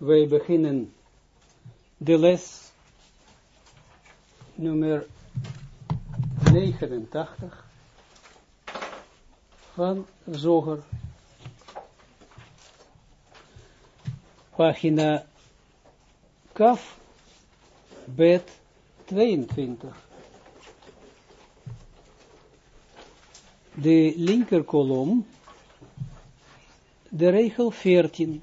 wij beginnen de les nummer 89 van Zoger. Pagina Kaf, bed 22. De linker kolom, de regel 14.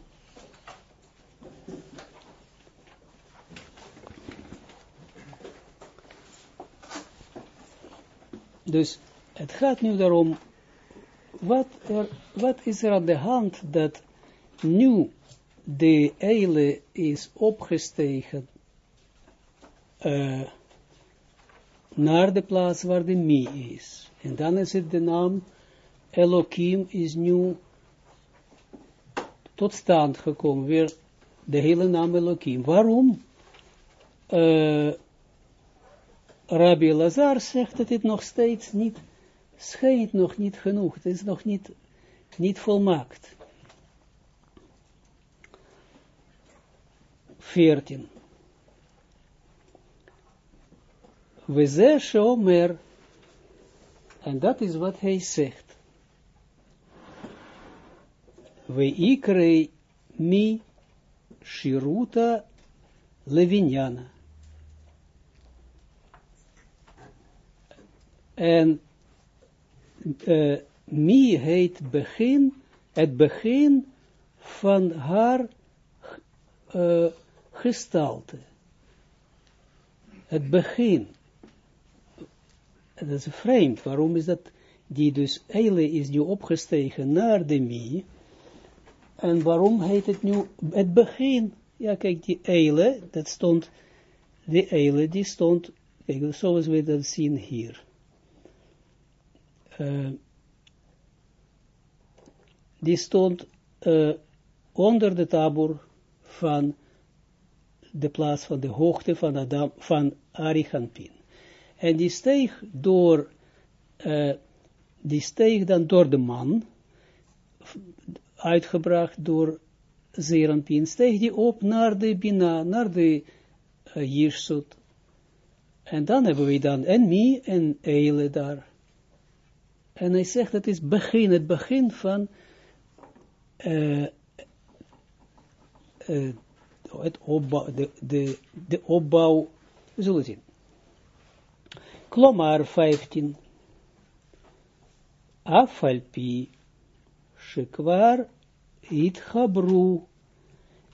Dus het gaat nu daarom, wat, er, is er aan de hand dat nu de eile is opgestegen uh, naar de plaats waar de mi is. En dan is het de naam Elohim is nu tot stand gekomen, weer de hele naam Elohim. Waarom? Uh, Rabbi Lazar zegt dat het nog steeds niet, schijnt nog niet genoeg, het is nog niet, niet volmaakt. 14. We shomer, en dat is wat hij zegt. We ikrei mi shiruta levinyana. En uh, mi heet begin, het begin van haar uh, gestalte. Het begin. Dat is vreemd. Waarom is dat? Die dus Eile is nu opgestegen naar de mi. En waarom heet het nu het begin? Ja, kijk, die Eile, dat stond, die Eile, die stond, kijk, zoals we dat zien hier uh, die stond uh, onder de tabor van de plaats van de hoogte van, Adam, van. En die steeg door, uh, die steeg dan door de man, uitgebracht door Zerampin, steeg die op naar de Bina, naar de uh. En dan hebben we dan en Mi en Eile daar. En hij zegt, het is begin, het begin van uh, uh, het opbouw, de, de, de opbouw, we zullen zien. Klomar 15. Afalpi, Shekwar, Itchabru,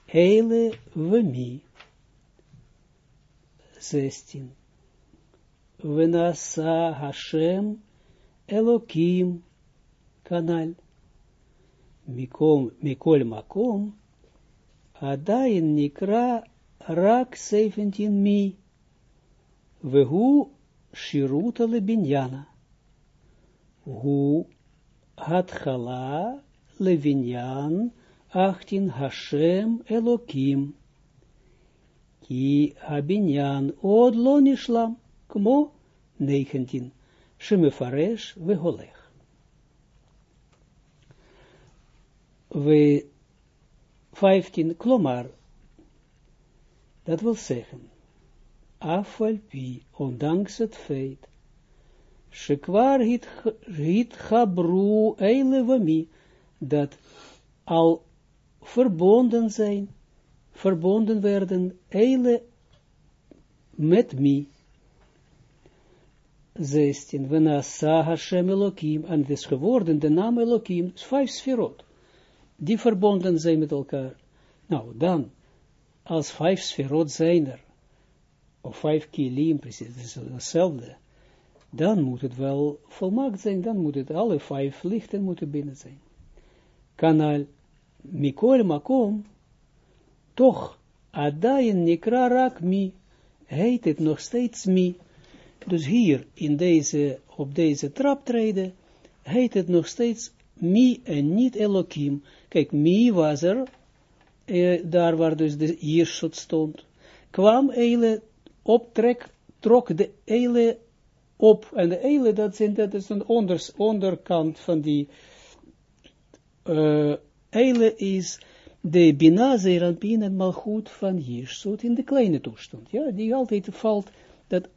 Eile, Vemi. 16. Venasa Hashem, Elokim, kanal. Mikom, mikol makom, adain nikra rak 17 mi, vehu shiruta lebinyana. Hu hatchala levinyan 18 Hashem Elokim. Ki habinyan od lo nishlam, kmo 19. Shemefaresh veholech. We 15, klomar, dat wil zeggen, afvalpi, ondanks het feit, shekwar hit, hit chabru eile dat al verbonden zijn, verbonden werden eile met mi, 16, Venasa Hashem Elohim, en het is geworden de naam Elohim, vijf sferot, die verbonden zijn met elkaar. Nou, dan, als vijf sferot zijn er, of vijf kilim, precies, het is hetzelfde, dan moet het wel volmaakt zijn, dan moet het alle vijf lichten moeten binnen zijn. Kanal Mikol Makom, toch, Adayin Nikra Rak Mi, heet het nog steeds Mi, dus hier, in deze, op deze traptreden, heet het nog steeds Mi en niet Elohim. Kijk, Mi was er, eh, daar waar dus de Jirsut stond, kwam Eile optrek, trok de Eile op, en de Eile, dat, zijn, dat is een onders, onderkant van die, uh, Eile is de Bina Zeranpin en Malchut van Jirsut in de kleine toestand. Ja, die altijd valt, dat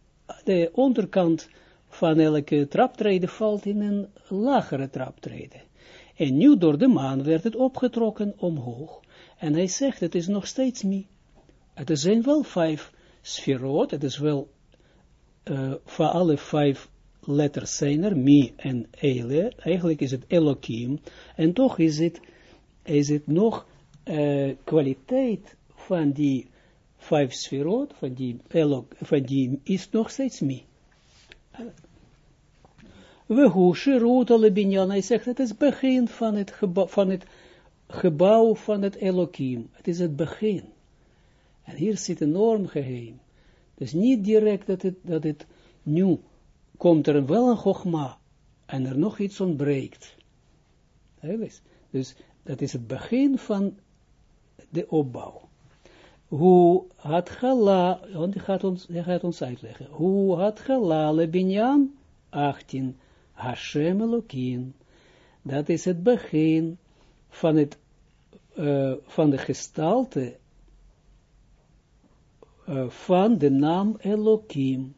de onderkant van elke traptreden valt in een lagere traptreden. En nu door de maan werd het opgetrokken omhoog. En hij zegt, het is nog steeds mi. Het zijn wel vijf sferot, het is wel uh, voor alle vijf letters zijn mi en ele, eigenlijk is het Elohim, en toch is het, is het nog uh, kwaliteit van die vijf sferot, van die, Elo, van die is nog steeds mi. We hoesje rood alle binyan, hij zegt, het is begin van het, gebouw, van het gebouw van het Elohim. Het is het begin. En hier zit een enorm geheim. Dus niet direct dat het, dat het nu komt er wel een gogma en er nog iets ontbreekt. Dus dat is het begin van de opbouw. Hoe had Gala, want hij gaat ons, hij gaat ons uitleggen, hoe had Gala le binyan 18 Hashem Elohim. Dat is het begin van, het, uh, van de gestalte uh, van de naam Elohim.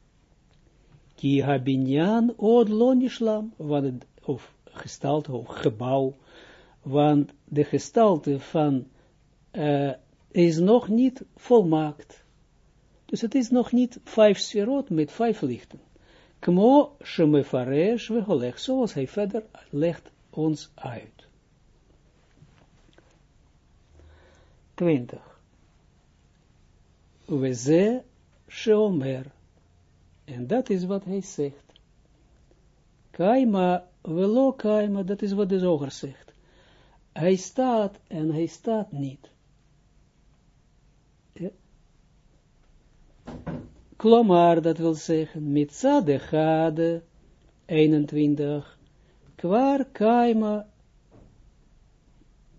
Ki habinyan od lonishlam, want of gestalte of gebouw, want de gestalte van uh, is nog niet volmaakt. Dus het is nog niet vijf sferot met vijf lichten. Kmo shemefaresh veholeg, zoals hij verder legt ons uit. 20. Weze sheomer. En dat is wat hij zegt. Kaima, velo kaima, dat is wat de zoger zegt. Hij staat en hij staat niet. Klomar, dat wil zeggen, mitzade gade, 21, kwar kaima,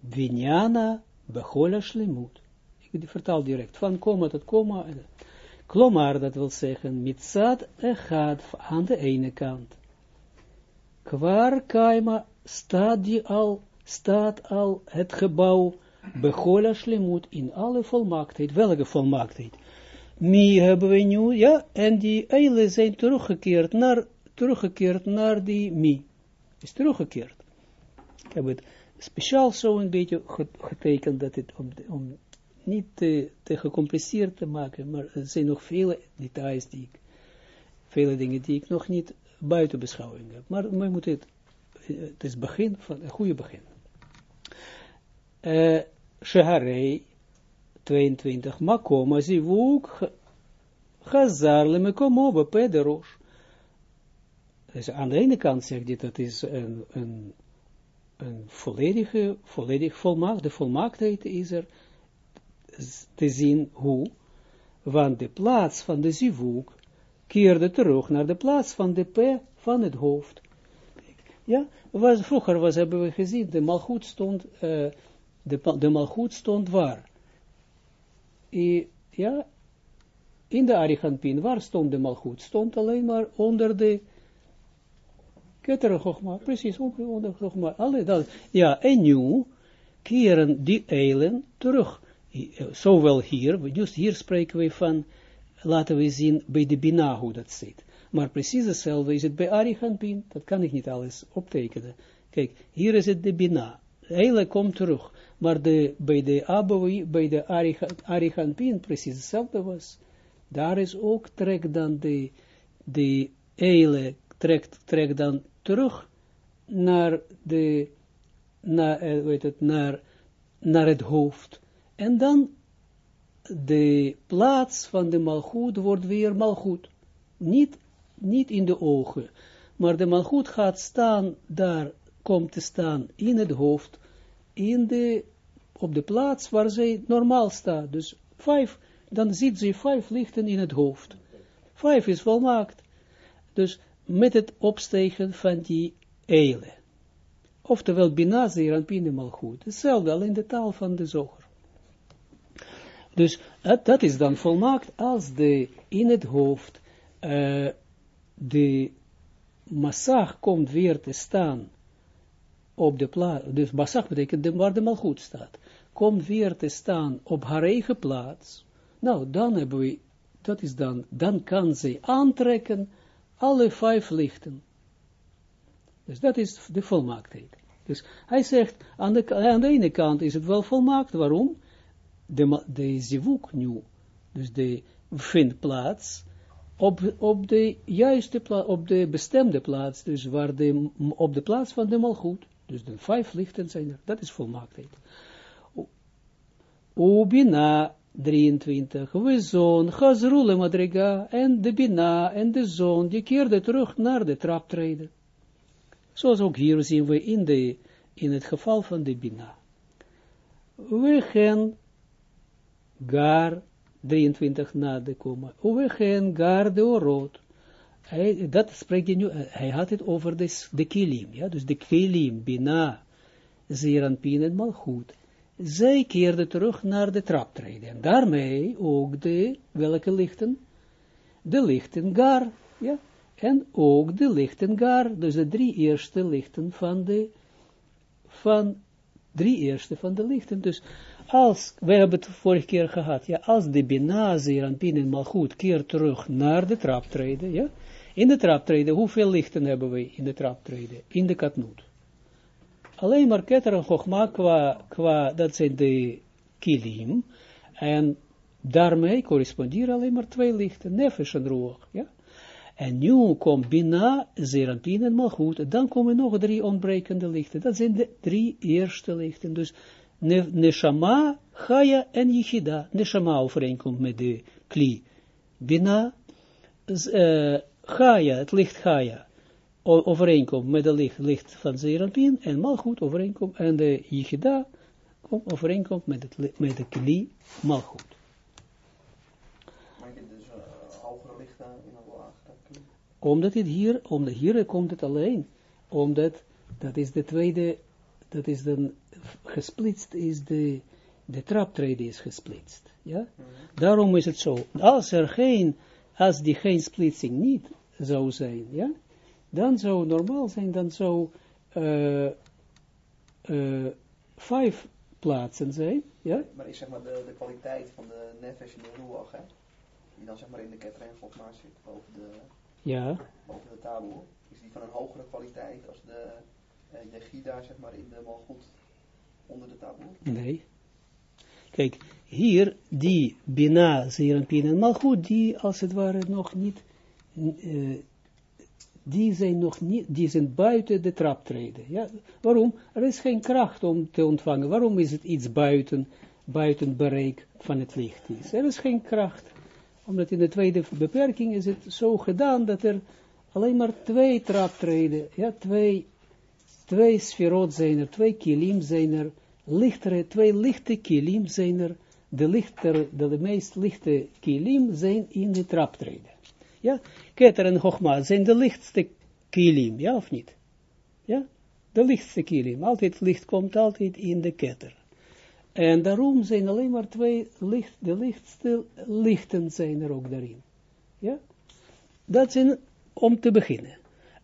vinyana, bechola shlemut. Ik vertaal direct, van komma tot komma. Klomar, dat wil zeggen, mitzad echad, aan de ene kant. Kwar kaima, staat die al, staat al het gebouw, bechola shlemut, in alle volmaaktheid. Welke volmaaktheid? Mi hebben we nu, ja, en die eilen zijn teruggekeerd naar, teruggekeerd naar die mi. Is teruggekeerd. Ik heb het speciaal zo een beetje getekend, dat het om, om niet te, te gecompliceerd te maken, maar er zijn nog vele details die ik, vele dingen die ik nog niet buiten beschouwing heb. Maar we moeten het, het is begin van een goede begin. Uh, Sheharei 22, Makoma zivuk Chazar le mekomo bepederosh. Dus aan de ene kant zegt hij dat is een, een, een volledige, volledig volmaakt, de volmaaktheid is er te zien hoe, want de plaats van de zivuk keerde terug naar de plaats van de p van het hoofd. Ja, vroeger was, hebben we gezien, de malgoed uh, de, de malgoed stond waar? Ja, in de Ariganpin, waar stond de malgoed? Stond alleen maar onder de Ketere precies, onder Chogma. Alle dat. Ja, en nu keren die eilen terug. Zowel hier, dus hier spreken we van, laten we zien bij de Bina hoe dat zit. Maar precies hetzelfde is het bij Ariganpin, dat kan ik niet alles optekenen. Kijk, hier is het de Bina. Eilen komt terug, maar de, bij de Aboui, bij de precies hetzelfde was. Daar is ook trek dan de, de eile, trekt, trek dan terug naar de, naar, weet het, naar, naar het hoofd. En dan de plaats van de malgoed wordt weer malgoed. Niet, niet in de ogen, maar de malgoed gaat staan, daar komt te staan in het hoofd, op de plaats waar zij normaal staat. Dus vijf dan ziet ze vijf lichten in het hoofd. Vijf is volmaakt. Dus met het opstegen van die eile. Oftewel, binazir en pinemal goed. Hetzelfde, alleen de taal van de zoger. Dus dat is dan volmaakt als de in het hoofd uh, de massag komt weer te staan op de plaats. Dus massag betekent de, waar de malgoed staat komt weer te staan op haar eigen plaats, nou, dan hebben we, dat is dan, dan kan zij aantrekken alle vijf lichten. Dus dat is de volmaaktheid. Dus hij zegt, aan de, aan de ene kant is het wel volmaakt, waarom? De, de zivuk nu, dus de vindt plaats op, op de juiste plaats, op de bestemde plaats, dus waar de, op de plaats van de malgoed, dus de vijf lichten zijn er, dat is volmaaktheid. Ubina 23, we zon, Chazrule Madriga, en de Bina, en de zon, die keerde terug naar de traptreden. Zoals ook hier zien we in, de, in het geval van de Bina. We gaan gar 23 na de komma. We gaan gar de orot. Hij, dat spreekt hij nu, hij had het over de, de kilim, ja, dus de kilim, Bina, Zeranpin en Malchut. Zij keerde terug naar de traptreden. En daarmee ook de, welke lichten? De lichten gar, ja, en ook de lichten gar, dus de drie eerste lichten van de, van, drie eerste van de lichten. Dus als, we hebben het vorige keer gehad, ja, als de Bina, Zeranpin en Malchut keert terug naar de traptreden, ja, in de traptreden, hoeveel lichten hebben we in de traptreden? In de katnoot. Alleen maar chogma qua, qua, dat zijn de kilim, en daarmee corresponderen alleen maar twee lichten, nefesh en roog, ja. En nu komt Bina, Zeranpin en Malchut, dan komen nog drie ontbrekende lichten. Dat zijn de drie eerste lichten. Dus Neshama, Chaya en Yichida. Neshama overeenkomt met de Kli. Bina, uh, Chaya, het licht Chaya, overeenkomt met de licht, licht van Zeranpin. En Malchut overeenkomt, en de Yichida overeenkomt met, het, met de Kli Malchut. Omdat het hier, omdat hier komt het alleen, omdat dat is de tweede, dat is dan gesplitst, is de, de traptreden is gesplitst, ja. Mhm. Daarom is het zo, als er geen, als die geen splitsing niet zou zijn, ja, dan zou normaal zijn, dan zou uh, uh, vijf plaatsen zijn, ja. Maar is zeg maar de, de kwaliteit van de nefesh en de ruach, hè, die dan zeg maar in de ketter en zit, boven de ja. boven de tafel, is die van een hogere kwaliteit als de, eh, de Gida, zeg maar, in de malgoed onder de tafel? Nee. Kijk, hier, die Bina, Zeranpin en Malchut, die als het ware nog niet, uh, die zijn nog niet, die zijn buiten de traptreden. Ja? Waarom? Er is geen kracht om te ontvangen. Waarom is het iets buiten, buiten bereik van het licht is? Er is geen kracht omdat in de tweede beperking is het zo gedaan dat er alleen maar twee traptreden, ja, twee, twee sferot zijn er, twee kilim zijn er, lichtere, twee lichte kilim zijn er, de, lichter, de, meest lichte kilim zijn in de traptreden. Ja, Keter en Hochma zijn de lichtste kilim, ja of niet? Ja, de lichtste kilim, altijd licht komt altijd in de ketter. En daarom zijn alleen maar twee licht, de lichtste lichten zijn er ook daarin. Ja? Dat zijn om te beginnen.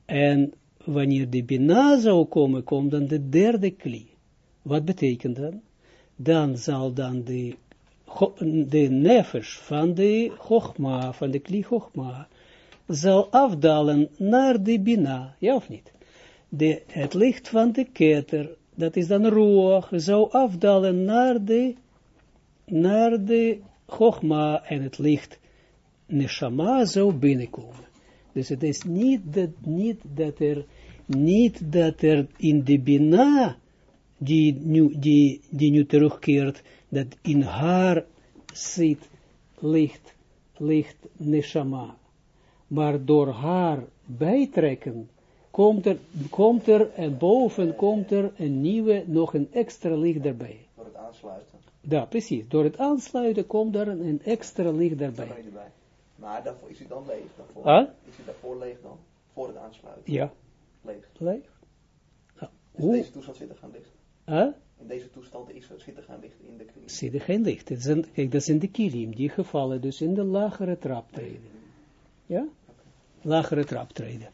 En wanneer de Bina zou komen, komt dan de derde kli. Wat betekent dat? Dan zal dan de, de van de Chogma, van de kli Chogma, zal afdalen naar de Bina, ja of niet? De, het licht van de keter dat is dan roog, zou afdalen naar de, naar de chogma en het licht neshama zou binnenkomen. Dus het is niet dat, niet dat er, niet dat er in de bina, die nu, die, die nu terugkeert, dat in haar zit licht, licht neshama. Maar door haar bijtrekken komt er, komt er en boven komt er een nieuwe, nog een extra licht erbij. Door het aansluiten. Ja, precies. Door het aansluiten komt er een extra licht erbij. Maar daarvoor is hij dan leeg? Daarvoor, huh? Is hij daarvoor leeg dan? Voor het aansluiten? Ja. Leeg. Leeg. Ja. Dus in deze toestand zit er geen licht? Huh? In deze toestand is, zit er geen licht in de kilim? Zit er geen licht. Zijn, kijk, dat zijn de kilim, die gevallen dus in de lagere traptreden. Ja? Lagere traptreden.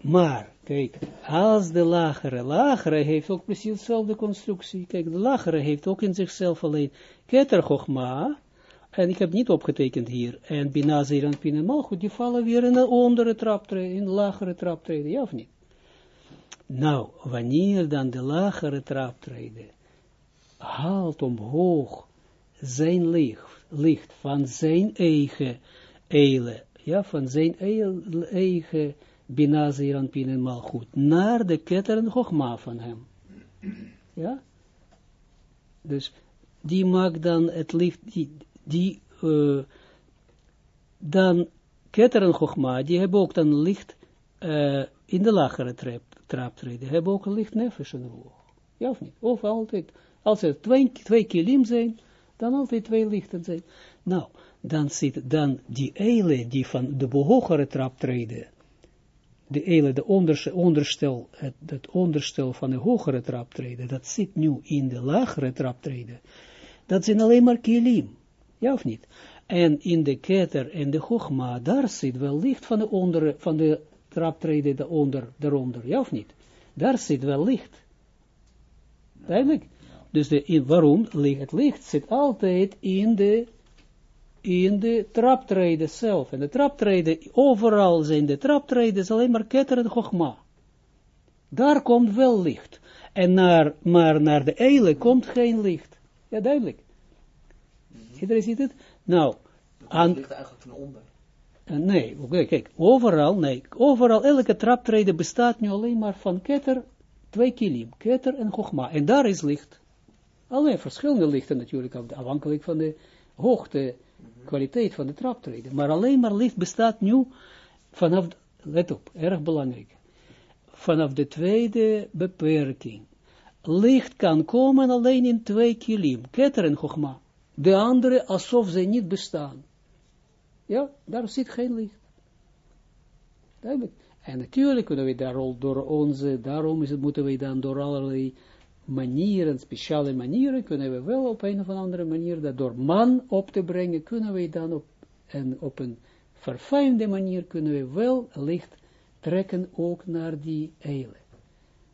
Maar, kijk, als de lagere, lagere heeft ook precies dezelfde constructie. Kijk, de lagere heeft ook in zichzelf alleen keter chogma, en ik heb niet opgetekend hier, en binazir en pin en malchut, die vallen weer in de ondere traptreden, in de lagere traptreden, ja of niet? Nou, wanneer dan de lagere traptreden haalt omhoog zijn licht, licht van zijn eigen eile, ja, van zijn eigen binaziran en naar de ketter en van hem. Ja? Dus die maakt dan het licht, die, die uh, dan ketter en chogma, die hebben ook dan licht uh, in de lagere trap, traptreden, hebben ook een licht nefesh in de Ja of niet? Of altijd, als er twee, twee kilim zijn, dan altijd twee lichten zijn. Nou, dan zit dan die eile die van de hogere traptreden, de eile, de onderstel, het, het onderstel van de hogere traptreden, dat zit nu in de lagere traptreden. Dat zijn alleen maar kilim. Ja of niet? En in de keter en de chogma, daar zit wel licht van de, onder, van de traptreden de onder, daaronder. Ja of niet? Daar zit wel licht. Duidelijk? Dus de, in, waarom? Het licht zit altijd in de, in de traptreden zelf. En de traptreden, overal zijn de traptreden, alleen maar ketter en chogma. Daar komt wel licht. En naar, maar naar de eile komt geen licht. Ja, duidelijk. Iedereen ziet het? Nou, aan... ligt eigenlijk van onder. Uh, nee, oké, kijk, overal, nee, overal, elke traptreden bestaat nu alleen maar van ketter, twee kilim, ketter en chogma, en daar is licht. Alleen verschillende lichten natuurlijk, afhankelijk van de hoogte, kwaliteit van de traptreden. Maar alleen maar licht bestaat nu vanaf, let op, erg belangrijk, vanaf de tweede beperking. Licht kan komen alleen in twee kilim, ketter en chogma. De andere alsof ze niet bestaan. Ja, daar zit geen licht. En natuurlijk kunnen we daar door onze, daarom is het, moeten we dan door allerlei manieren, speciale manieren, kunnen we wel op een of andere manier, dat door man op te brengen, kunnen we dan op, op een verfijnde manier, kunnen we wel licht trekken ook naar die eile.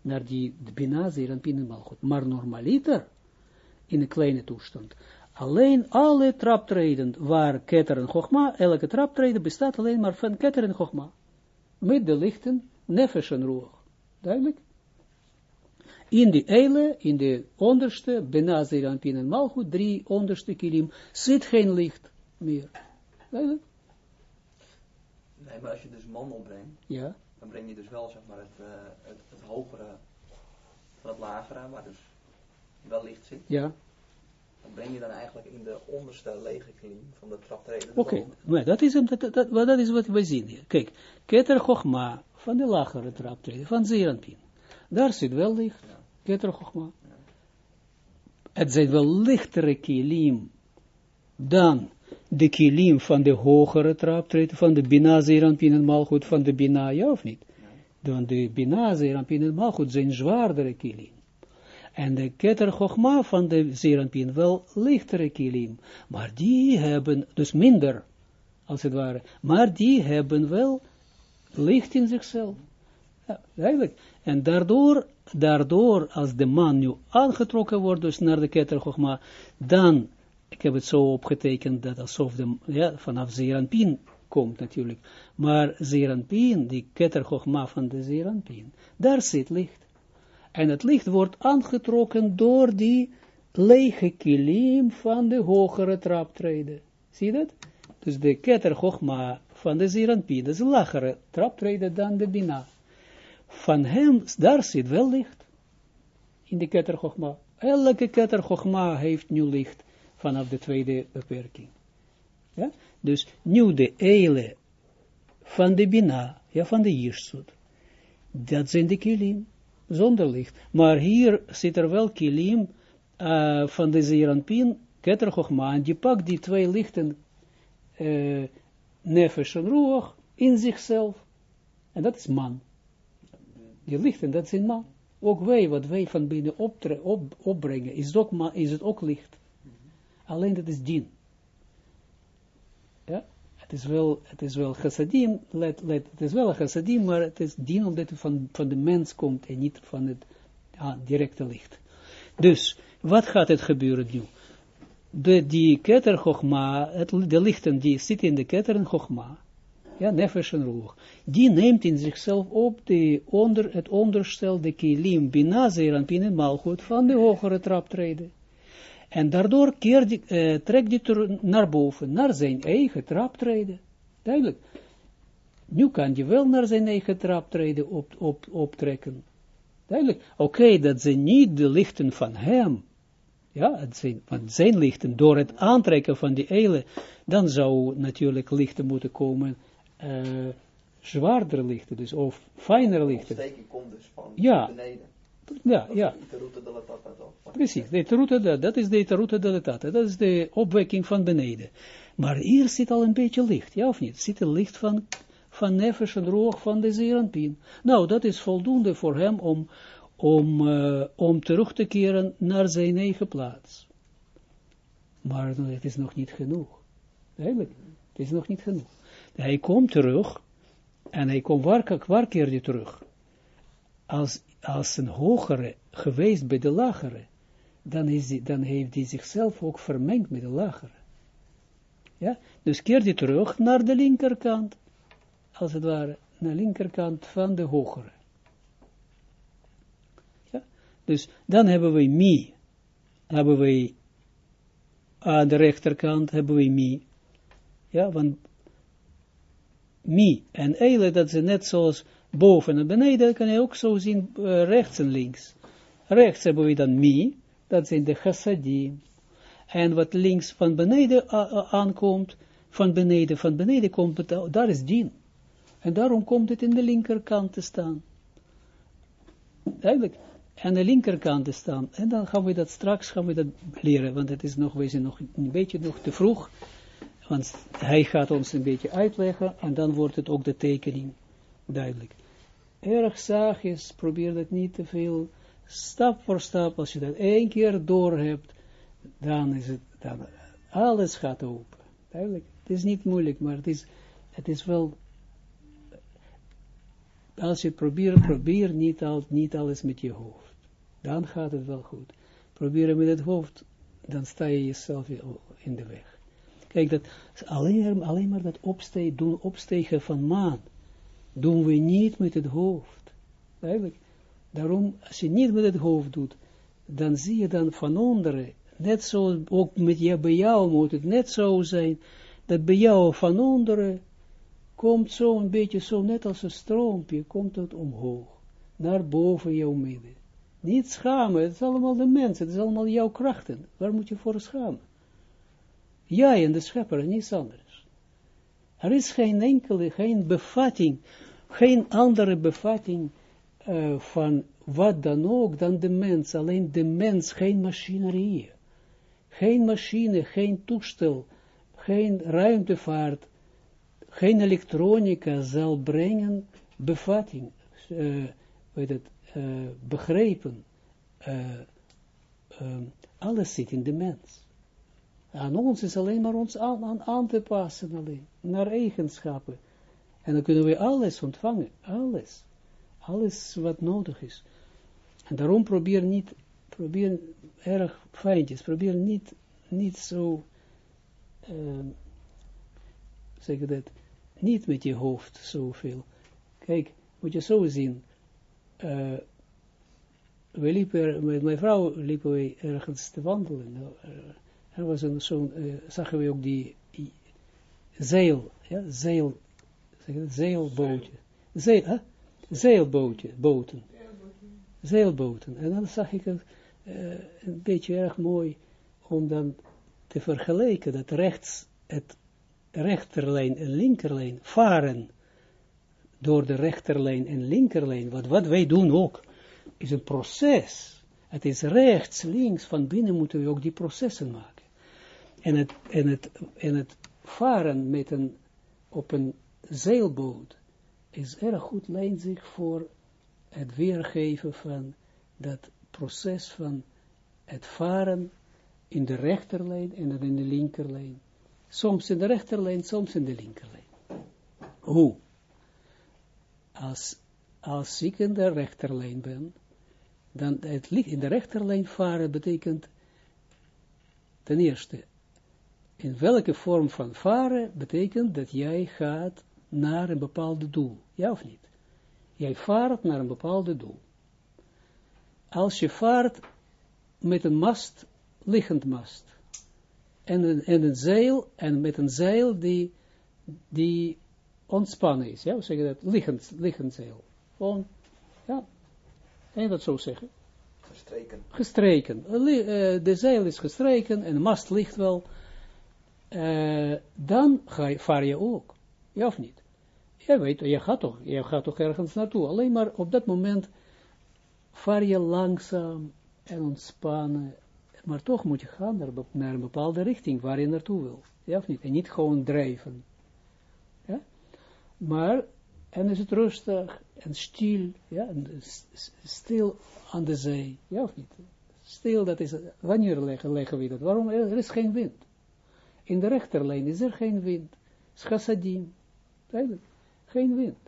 Naar die binazir en pinemalgoed. Maar normaliter, in een kleine toestand, alleen alle traptreden waar ketter en chogma, elke traptreden bestaat alleen maar van ketter en chogma. Met de lichten, nefesh en roog. Duidelijk? In de eile, in de onderste, benazir en pin en malchut, drie onderste kilim, zit geen licht meer. Duidelijk? Nee, maar als je dus man opbrengt, ja. dan breng je dus wel zeg maar het, uh, het, het hogere van het lagere, waar dus wel licht zit. Ja dan breng je dan eigenlijk in de onderste lege klim van de traptreden. Oké, maar dat is, dat, dat, dat, is wat we zien hier. Kijk, Keter Chochma van de lagere traptreden, van Zeranpin. Daar zit wel licht, ja. Keter Chochma. Het zijn wel lichtere kilim dan de kilim van de hogere traptreden, van de Bina Zeranpin en Malchut, van de Bina, ja of niet? Ja. Dan de Bina Zeranpin en Malchut zijn zwaardere kilim. En de keter chogma van de zeranpien wel lichtere kilim. Maar die hebben, dus minder, als het ware, maar die hebben wel licht in zichzelf. Ja, eigenlijk. En daardoor, daardoor, als de man nu aangetrokken wordt, dus naar de keter chogma, dan, ik heb het zo opgetekend, dat alsof de, ja, vanaf zeranpien komt natuurlijk. Maar zeranpien, die keter chogma van de zeranpien, daar zit licht. En het licht wordt aangetrokken door die lege kilim van de hogere traptreden. Zie je dat? Dus de keter Chochma van de Ziranpi, dat is lagere traptreden dan de Bina. Van hem, daar zit wel licht. In de keter Chochma. Elke keter Chochma heeft nu licht vanaf de tweede beperking. Ja? Dus nu de eile van de Bina, ja, van de Jirsut. Dat zijn de kilim zonder licht. Maar hier zit er wel kilim uh, van de Zeranpin, Keter Chochma, en die pakt die twee lichten, uh, nefesh en in zichzelf. En dat is man. Die lichten, dat zijn man. Ook wij, wat wij van binnen op, opbrengen, is, ook is het ook licht. Alleen dat is dien. Ja? Het is wel, het is wel chassadim, let, let, het is wel chassadim, maar het is dien omdat het van, van de mens komt en niet van het ah, directe licht. Dus, wat gaat het gebeuren nu? De, die keter chogma, de lichten die zitten in de keter en ja, nefesh en roeg, die neemt in zichzelf op de onder, het onderstel, de kilim, binazer en pin malchut van de hogere traptreden. En daardoor keert die, uh, trekt hij naar boven, naar zijn eigen traptreden. Duidelijk. Nu kan je wel naar zijn eigen traptreden op, op, optrekken. Duidelijk. Oké, dat zijn niet de lichten van hem. Ja, het zijn van zijn lichten. Door het aantrekken van die eilen, dan zou natuurlijk lichten moeten komen, uh, zwaardere lichten, dus, of fijnere lichten. De komt dus van ja. beneden. Ja, ja. Precies, de route, dat is de route de letata, dat is de opwekking van beneden. Maar hier zit al een beetje licht, ja of niet? Zit een licht van, van nefesh en roog van de zeeranpien. Nou, dat is voldoende voor hem om, om, uh, om terug te keren naar zijn eigen plaats. Maar het is nog niet genoeg. Eigenlijk, het is nog niet genoeg. Hij komt terug, en hij komt, waar, waar keert hij terug? Als als een hogere geweest bij de lagere, dan, is die, dan heeft hij zichzelf ook vermengd met de lagere. Ja, dus keert hij terug naar de linkerkant, als het ware, naar de linkerkant van de hogere. Ja, dus dan hebben we mi, hebben we aan de rechterkant hebben we mi, ja, want mi en eile, dat ze net zoals boven en beneden, kan je ook zo zien, uh, rechts en links. Rechts hebben we dan mi, dat zijn de chassadim. En wat links van beneden aankomt, van beneden, van beneden komt daar is dien. En daarom komt het in de linkerkant te staan. Eigenlijk, aan de linkerkant te staan. En dan gaan we dat straks gaan we dat leren, want het is nog, we zijn nog een beetje nog te vroeg. Want hij gaat ons een beetje uitleggen en dan wordt het ook de tekening duidelijk erg zachtjes, probeer dat niet te veel, stap voor stap, als je dat één keer door hebt, dan is het, dan, alles gaat open. Duidelijk, het is niet moeilijk, maar het is, het is wel, als je probeert, probeer niet, al, niet alles met je hoofd. Dan gaat het wel goed. Probeer met het hoofd, dan sta je jezelf in de weg. Kijk, dat, alleen, alleen maar dat opstegen, doen opstegen van maan, doen we niet met het hoofd. Eigenlijk. Daarom, als je niet met het hoofd doet, dan zie je dan van onderen, net zo, ook met je, bij jou moet het net zo zijn, dat bij jou van onderen komt zo een beetje zo, net als een stroompje, komt het omhoog, naar boven jouw midden. Niet schamen, het is allemaal de mensen, het is allemaal jouw krachten. Waar moet je voor schamen? Jij en de schepper, niets anders. Er is geen enkele, geen bevatting, geen andere bevatting uh, van wat dan ook dan de mens. Alleen de mens, geen machinerie. Geen machine, geen toestel, geen ruimtevaart, geen elektronica zal brengen bevatting, uh, weet het, uh, begrepen. alles zit in de mens. Aan ons is alleen maar ons aan, aan, te passen alleen, naar eigenschappen. En dan kunnen we alles ontvangen, alles. Alles wat nodig is. En daarom probeer niet, probeer erg fijntjes, probeer niet, niet zo, uh, zeg ik dat, niet met je hoofd zoveel. Kijk, moet je zo zien, uh, we liepen, met mijn vrouw liepen we ergens te wandelen, uh, er was een zo'n, uh, zagen we ook die, zeil, ja, zeil, zeg zeilbootje. Zeil, hè? Zeilbootje, boten. Zeilboten. En dan zag ik het uh, een beetje erg mooi om dan te vergelijken dat rechts, het rechterlijn en linkerlijn varen door de rechterlijn en linkerlijn, wat, wat wij doen ook, is een proces. Het is rechts, links, van binnen moeten we ook die processen maken. En het, en het, en het varen met een, op een zeilboot is erg goed zich voor het weergeven van dat proces van het varen in de rechterlijn en in de linkerlijn. Soms in de rechterlijn, soms in de linkerlijn. Hoe? Als, als ik in de rechterlijn ben, dan het in de rechterlijn varen betekent ten eerste, in welke vorm van varen betekent dat jij gaat naar een bepaalde doel, ja of niet? Jij vaart naar een bepaalde doel. Als je vaart met een mast, liggend mast, en een, en een zeil, en met een zeil die, die ontspannen is, ja, hoe zeg je dat? Liggend, liggend zeil. Gewoon, ja, kan je dat zo zeggen? Gestreken. Gestreken. Eh, de zeil is gestreken en de mast ligt wel. Uh, dan ga je, vaar je ook. Ja of niet? Je weet, je gaat toch, je gaat toch ergens naartoe. Alleen maar op dat moment vaar je langzaam en ontspannen. Maar toch moet je gaan naar, naar een bepaalde richting waar je naartoe wil. Ja of niet? En niet gewoon drijven. Ja? Maar, en is het rustig en stil, ja, stil aan de zee. Ja of niet? Stil, dat is, wanneer leggen, leggen we dat? Waarom? Er is geen wind. In de rechterlijn is er geen wind. Schassadim. Geen wind.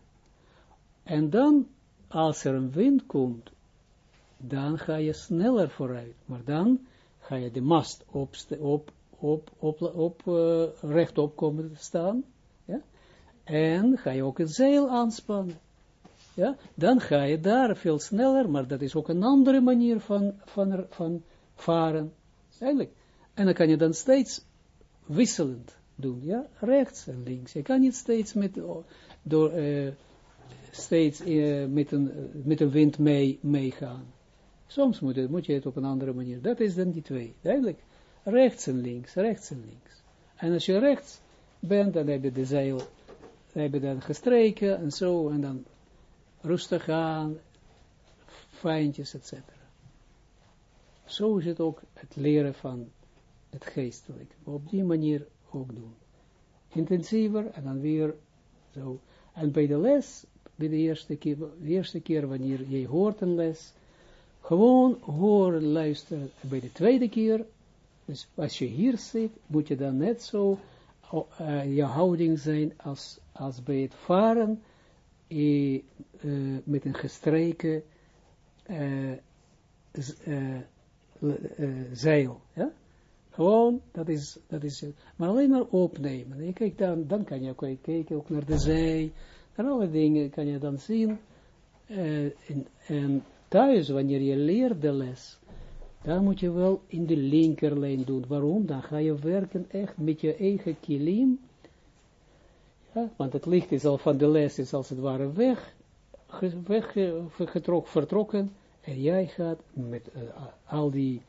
En dan, als er een wind komt, dan ga je sneller vooruit. Maar dan ga je de mast op, op, op, op, op uh, rechtop komen staan. Ja? En ga je ook het zeil aanspannen. Ja? Dan ga je daar veel sneller, maar dat is ook een andere manier van, van, van varen. Eigenlijk. En dan kan je dan steeds wisselend doen, ja, rechts en links. Je kan niet steeds met, door, uh, steeds uh, met, een, met een wind mee, meegaan. Soms moet, het, moet je het op een andere manier. Dat is dan die twee, duidelijk. Rechts en links, rechts en links. En als je rechts bent, dan heb je de zeil, heb je dan gestreken en zo, en dan rustig aan, fijntjes, etc. Zo is het ook het leren van het geestelijk. Op die manier ook doen. Intensiever en dan weer zo. En bij de les, bij de eerste keer, de eerste keer wanneer je hoort een les, gewoon horen, luisteren. Bij de tweede keer, dus als je hier zit, moet je dan net zo uh, je houding zijn als, als bij het varen uh, met een gestreken zeil. Ja? Gewoon, dat is, dat is, maar alleen maar opnemen. Kijk, dan, dan kan je ook kijken, ook naar de zee, naar alle dingen kan je dan zien. Uh, en, en, thuis, wanneer je leert de les, dan moet je wel in de linkerlijn doen. Waarom? Dan ga je werken echt met je eigen kilim. Ja, want het licht is al van de les, is als het ware weg, weg vertrokken. En jij gaat met uh, al die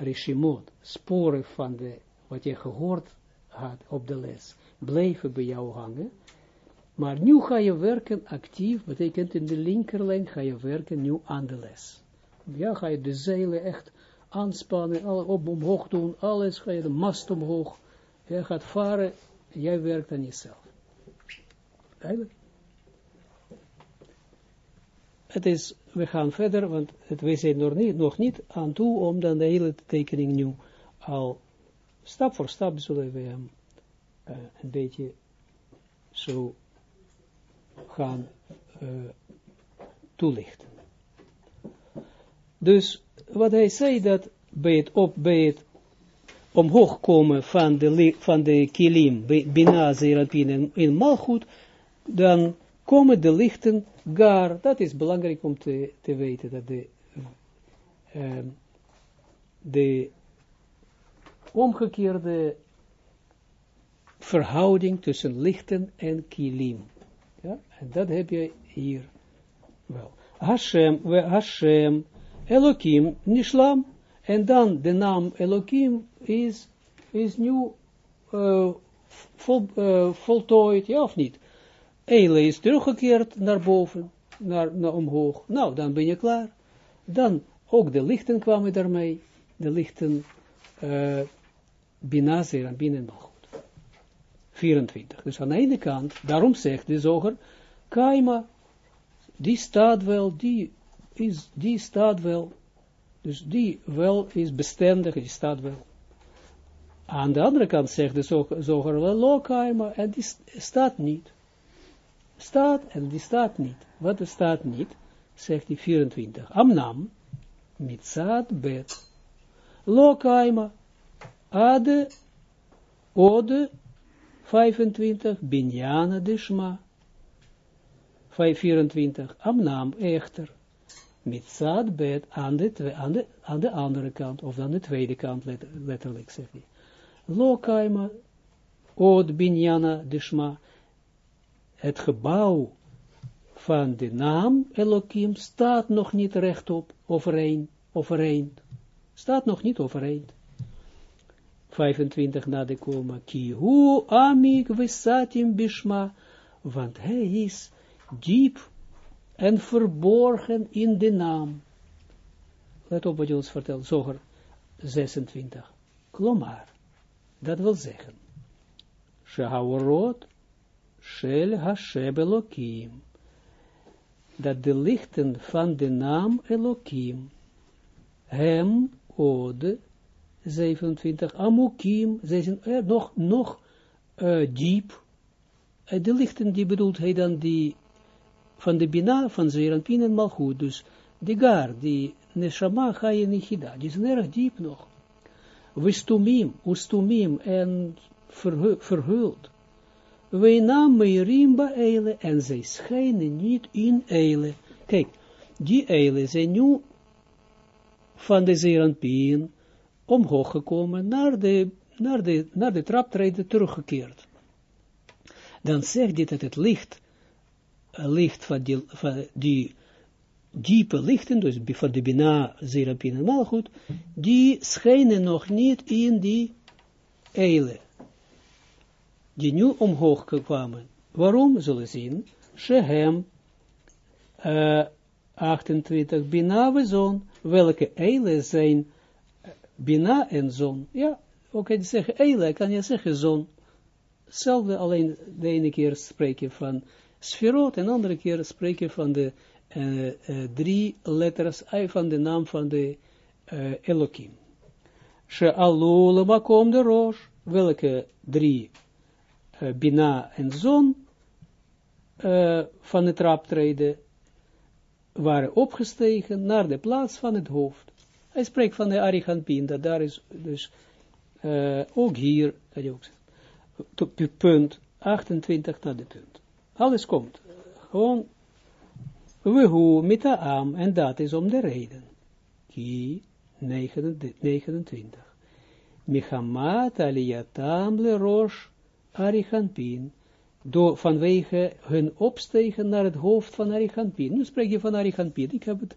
rishimot, sporen van de, wat je gehoord had op de les, blijven bij jou hangen. Maar nu ga je werken actief, betekent in de linkerlijn ga je werken nu aan de les. Ja, ga je de zeilen echt aanspannen, alle op omhoog doen, alles, ga je de mast omhoog, je gaat varen, jij werkt aan jezelf. Eigenlijk. Het is, we gaan verder, want het, we zijn nog niet, nog niet aan toe om dan de hele tekening nu al stap voor stap zullen we hem uh, een beetje zo gaan uh, toelichten. Dus wat hij zei dat bij het, op, bij het omhoog komen van de, van de kilim, Bina, Zerapin en in Malchut, dan komen de lichten gar, dat is belangrijk om te, te weten, dat de, uh, de omgekeerde verhouding tussen lichten en kilim. Ja, en dat heb je hier wel. Hashem, we Hashem, Elohim, Nishlam, en dan de naam Elohim is, is nu vol, uh, voltooid, ja of niet? Eile is teruggekeerd naar boven, naar, omhoog. Nou, dan ben je klaar. Dan ook de lichten kwamen daarmee. De lichten uh, Binazer en binnen goed. 24. Dus aan de ene kant, daarom zegt de zoger, Kaima, die staat wel, die, is, die staat wel, dus die wel is bestendig, die staat wel. Aan de andere kant zegt de zoger lokaima, en die staat niet. Staat en die staat niet. Wat staat niet, zegt hij 24. Amnam, mitzad bet. Lokaima, ade, ode, 25, binjana de shma. 24, amnam echter. Mitzad bet aan de, aan, de, aan de andere kant, of aan de tweede kant, letterlijk zegt hij. Lokaima, od binjana de shma, het gebouw van de naam Elohim staat nog niet rechtop, overeen, overeen. Staat nog niet overeind. 25 na de koma. Ki hu amik visatim bishma. Want hij is diep en verborgen in de naam. Let op wat je ons vertelt. Zoger 26. Klomar. Dat wil zeggen. Shehaorot Shel Hashem Elohim. Dat de lichten van de naam Elohim hem ode 27 amukim, zij zijn er nog, nog uh, diep. De lichten die bedoelt hij dan die van de Bina, van Zeranpin en Malchut, dus die gar, die Neshama, Chaya Nechida, die zijn erg diep nog. Wistumim, ustumim en verhuld. Wij namen rimba eile en zij schijnen niet in eile. Kijk, die eile zijn nu van de Zeranpien omhoog gekomen, naar de, naar de, naar de traptreden teruggekeerd. Dan zegt dit dat het licht, licht van die, diepe lichten, dus van de Bina, Zeranpien en Malchut, die schijnen nog niet in die eile die nu omhoog kwamen. Waarom? Zullen zien. Shehem uh, 28 Bina we zon. Welke eilen zijn Bina en zon? Ja, ook kan je zeggen eilen, kan je zeggen zon. Hetzelfde, alleen de ene keer spreek je van sferot en de andere keer spreek je van de drie letters van de naam van de uh, Elohim. She'alul de roos. Welke drie uh, Bina en Zon uh, van het traptreden waren opgestegen naar de plaats van het hoofd. Hij spreekt van de Ariganpin, dat daar is dus uh, ook hier, dat je ook zegt, punt 28 naar de punt. Alles komt. Gewoon, we hoe met de am, en dat is om de reden. Ki 29. Michamat aliyatam le rosh Ariganpin, door, vanwege hun opstegen naar het hoofd van Ariganpin. Nu spreek je van Ariganpin. Ik heb het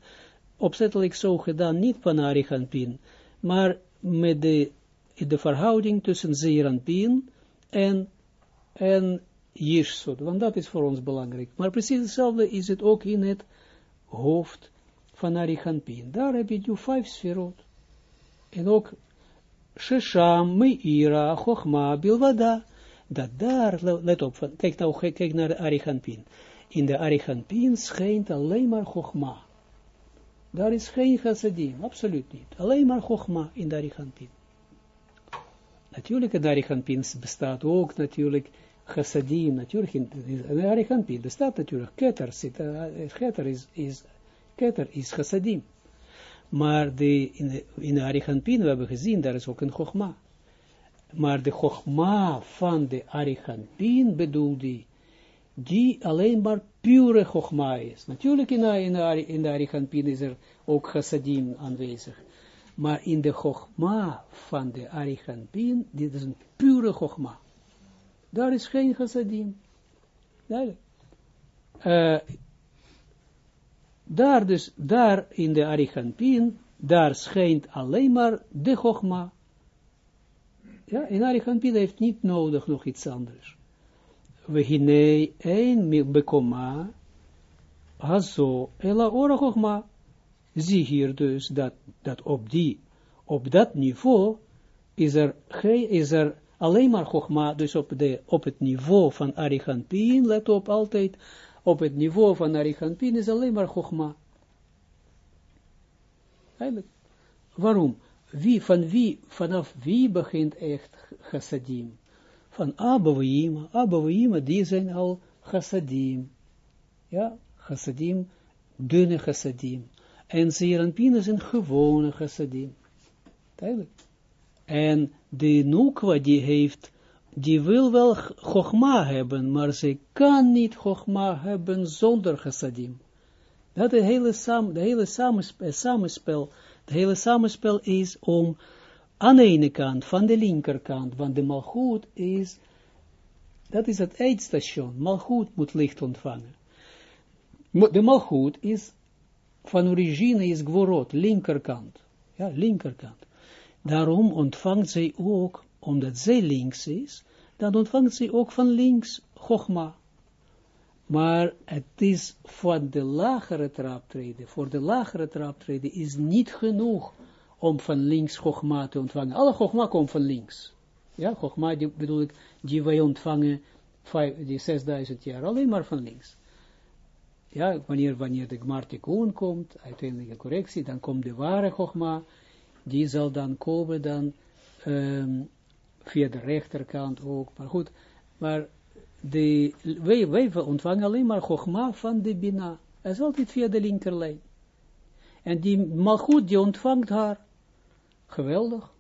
opzettelijk zo gedaan, niet van Ariganpin, maar met de, de verhouding tussen Zeranpin en, en Jirsut, want dat is voor ons belangrijk. Maar precies hetzelfde is het ook in het hoofd van Ariganpin. Daar heb je nu vijf sferot. En ook Shesham, Meira, Chochma, Bilvada dat daar, let op, kijk nou, kijk naar de Ariganpin. In de Ariganpin schijnt alleen maar Chogma. Daar is geen chassadim, absoluut niet. Alleen maar Chogma in de Ariganpin. Natuurlijk, in de Ariganpin bestaat ook natuurlijk chassadim, natuurlijk in, de bestaat natuurlijk keter, uh, keter is, is, keter is chassadim. Maar de, in de, in de we hebben gezien, daar is ook een Chogma maar de chogma van de Arichampin bedoelde die alleen maar pure chogma is. Natuurlijk in de, in de, in de Arichampin is er ook chassadim aanwezig. Maar in de chogma van de Arichampin, dit is een pure chogma. Daar is geen chassadim. Daar dus, daar in de Arichampin, daar schijnt alleen maar de chogma. Ja, en Arichampin heeft niet nodig nog iets anders. We hine een bekoma, hazo, ela orachogma. Zie hier dus dat, dat op die, op dat niveau is er, is er alleen maar chogma, dus op, de, op het niveau van Arichampin, let op altijd, op het niveau van Arichampin is alleen maar chogma. Eigenlijk. Waarom? Wie, van wie, vanaf wie begint echt chassadim? Van Abouima, Abouima, die zijn al chassadim. Ja, chassadim, dunne chassadim. En Zeranpin is een gewone chassadim. Duidelijk. En de Nukwa die heeft, die wil wel Chogma hebben, maar ze kan niet Chogma hebben zonder chassadim. Dat de hele, hele samenspel, samenspel, het hele samenspel is om aan de ene kant, van de linkerkant, want de malgoed is, dat is het eindstation. Malgoed moet licht ontvangen. De malgoed is, van origine is gworot, linkerkant. Ja, linkerkant. Daarom ontvangt zij ook, omdat zij links is, dan ontvangt zij ook van links Chogma. Maar het is van de lagere traptreden, voor de lagere traptreden is niet genoeg om van links Chogma te ontvangen. Alle Chogma komt van links. Ja, Chogma die bedoel ik, die wij ontvangen, die 6000 jaar, alleen maar van links. Ja, wanneer, wanneer de Gmartikun komt, uiteindelijke correctie, dan komt de ware Chogma, die zal dan komen dan um, via de rechterkant ook, maar goed, maar de, wij, wij ontvangen alleen maar Chogma van de Bina. Hij is altijd via de linkerlijn. En die Malchut, die ontvangt haar. Geweldig.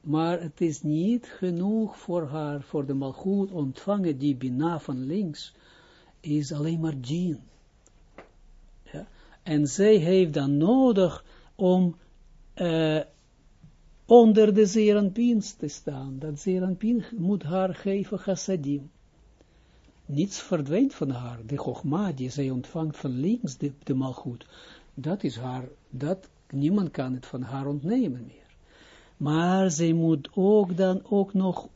Maar het is niet genoeg voor haar, voor de Malchut ontvangen die Bina van links, is alleen maar Jin. Ja? En zij heeft dan nodig om uh, onder de Zeranpins te staan. Dat Zeranpin moet haar geven chassadim niets verdwijnt van haar. De Chogma die zij ontvangt van links, de, de malgoed, dat is haar, dat, niemand kan het van haar ontnemen meer. Maar zij moet ook dan ook nog,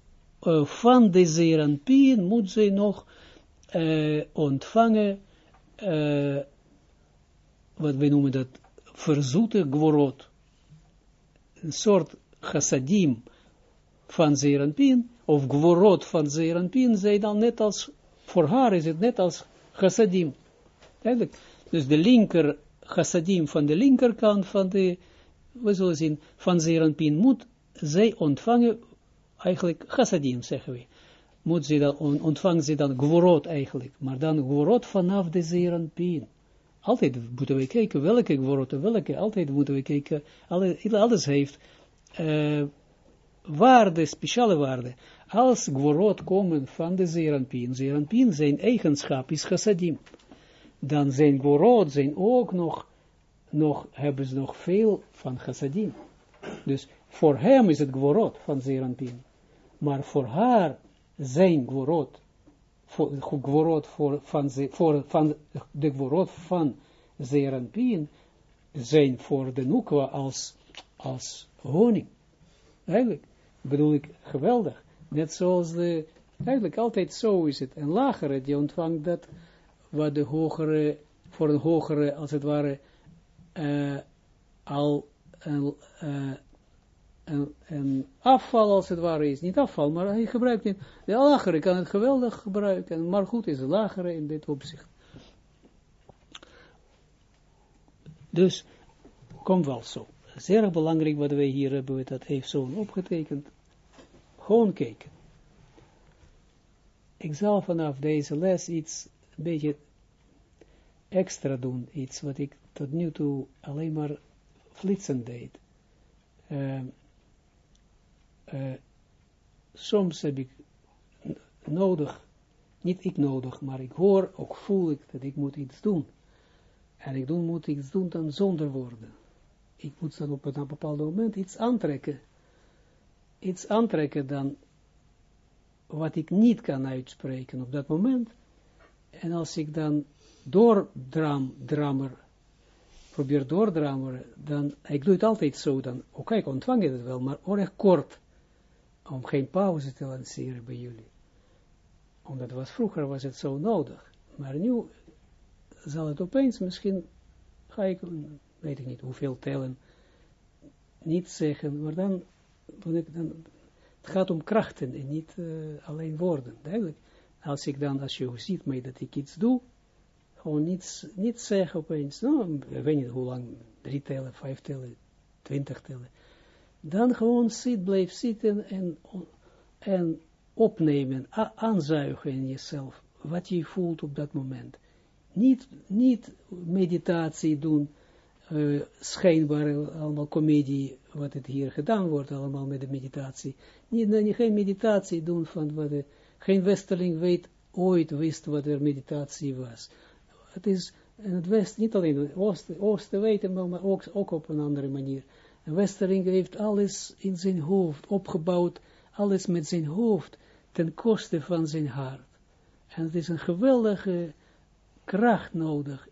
uh, van de Zeranpien moet zij nog uh, ontvangen, uh, wat we noemen dat, verzoete gworot. Een soort chassadim van Zeranpien, of gworot van Zeranpien, zij dan net als voor haar is het net als chassadim. Eigenlijk. Dus de linker chassadim van de linkerkant van de, we zullen zien, van Zeranpin moet zij ontvangen, eigenlijk chassadim zeggen we. Moet ze dan, ontvangen ze dan gworot eigenlijk, maar dan gworot vanaf de Zeranpin. Altijd moeten we kijken welke gworot, welke, altijd moeten we kijken, alles heeft uh, waarde, speciale waarde als gworot komen van de zeranpien, zeranpien zijn eigenschap is chassadim, dan zijn gworot zijn ook nog, nog, hebben ze nog veel van chassadim. Dus voor hem is het gworot van zeranpien, maar voor haar zijn gworot, voor, gworot van, voor, van de gworot van zeranpien, zijn voor de nukwa als, als honing. Eigenlijk bedoel ik geweldig. Net zoals de, eigenlijk altijd zo is het. Een lagere, die ontvangt dat, wat de hogere, voor een hogere, als het ware, uh, al een, uh, een, afval als het ware is. Niet afval, maar hij gebruikt niet. De lagere kan het geweldig gebruiken, maar goed is de lagere in dit opzicht. Dus, komt wel zo. Zeer belangrijk wat wij hier hebben, dat heeft zo'n opgetekend. Gewoon kijken. Ik zal vanaf deze les iets een beetje extra doen. Iets wat ik tot nu toe alleen maar flitsen deed. Uh, uh, soms heb ik nodig, niet ik nodig, maar ik hoor, ook voel ik dat ik moet iets doen. En ik moet iets doen dan zonder woorden. Ik moet dan op een bepaald moment iets aantrekken iets aantrekken dan wat ik niet kan uitspreken op dat moment. En als ik dan doordram, drammer, probeer doordrammer, dan, ik doe het altijd zo, dan, oké, ik ontvang het wel, maar erg kort, om geen pauze te lanceren bij jullie. Omdat was, vroeger was het zo nodig, maar nu zal het opeens, misschien ga ik, weet ik niet hoeveel tellen, niet zeggen, maar dan dan, het gaat om krachten en niet uh, alleen woorden, duidelijk. Als ik dan, als je ziet mij dat ik iets doe, gewoon niets, niet zeggen opeens, nou, ik weet niet hoe lang, drie tellen, vijf tellen, twintig tellen. dan gewoon zit, blijf zitten en, en opnemen, aanzuigen in jezelf, wat je voelt op dat moment. Niet, niet meditatie doen, uh, schijnbaar allemaal comedie, wat het hier gedaan wordt, allemaal met de meditatie. Niet, nee, geen meditatie doen van wat de, geen westerling weet, ooit wist wat er meditatie was. Het is, in het Westen, niet alleen het Oosten, Oosten weten, maar ook, ook op een andere manier. Een westerling heeft alles in zijn hoofd opgebouwd, alles met zijn hoofd, ten koste van zijn hart. En het is een geweldige kracht nodig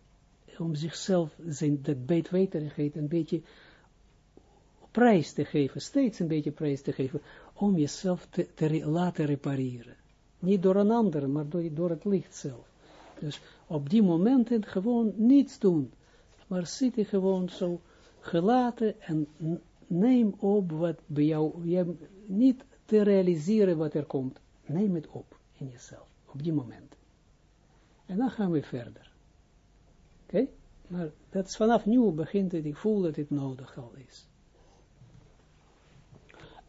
om zichzelf, zijn, dat beetweterigheid, een beetje prijs te geven, steeds een beetje prijs te geven, om jezelf te, te laten repareren. Niet door een ander, maar door, het licht zelf. Dus op die momenten gewoon niets doen, maar zitten gewoon zo gelaten en neem op wat bij jou, je, niet te realiseren wat er komt, neem het op in jezelf, op die moment. En dan gaan we verder. Oké? Maar dat is vanaf nu begint het, ik voel dat het nodig al is.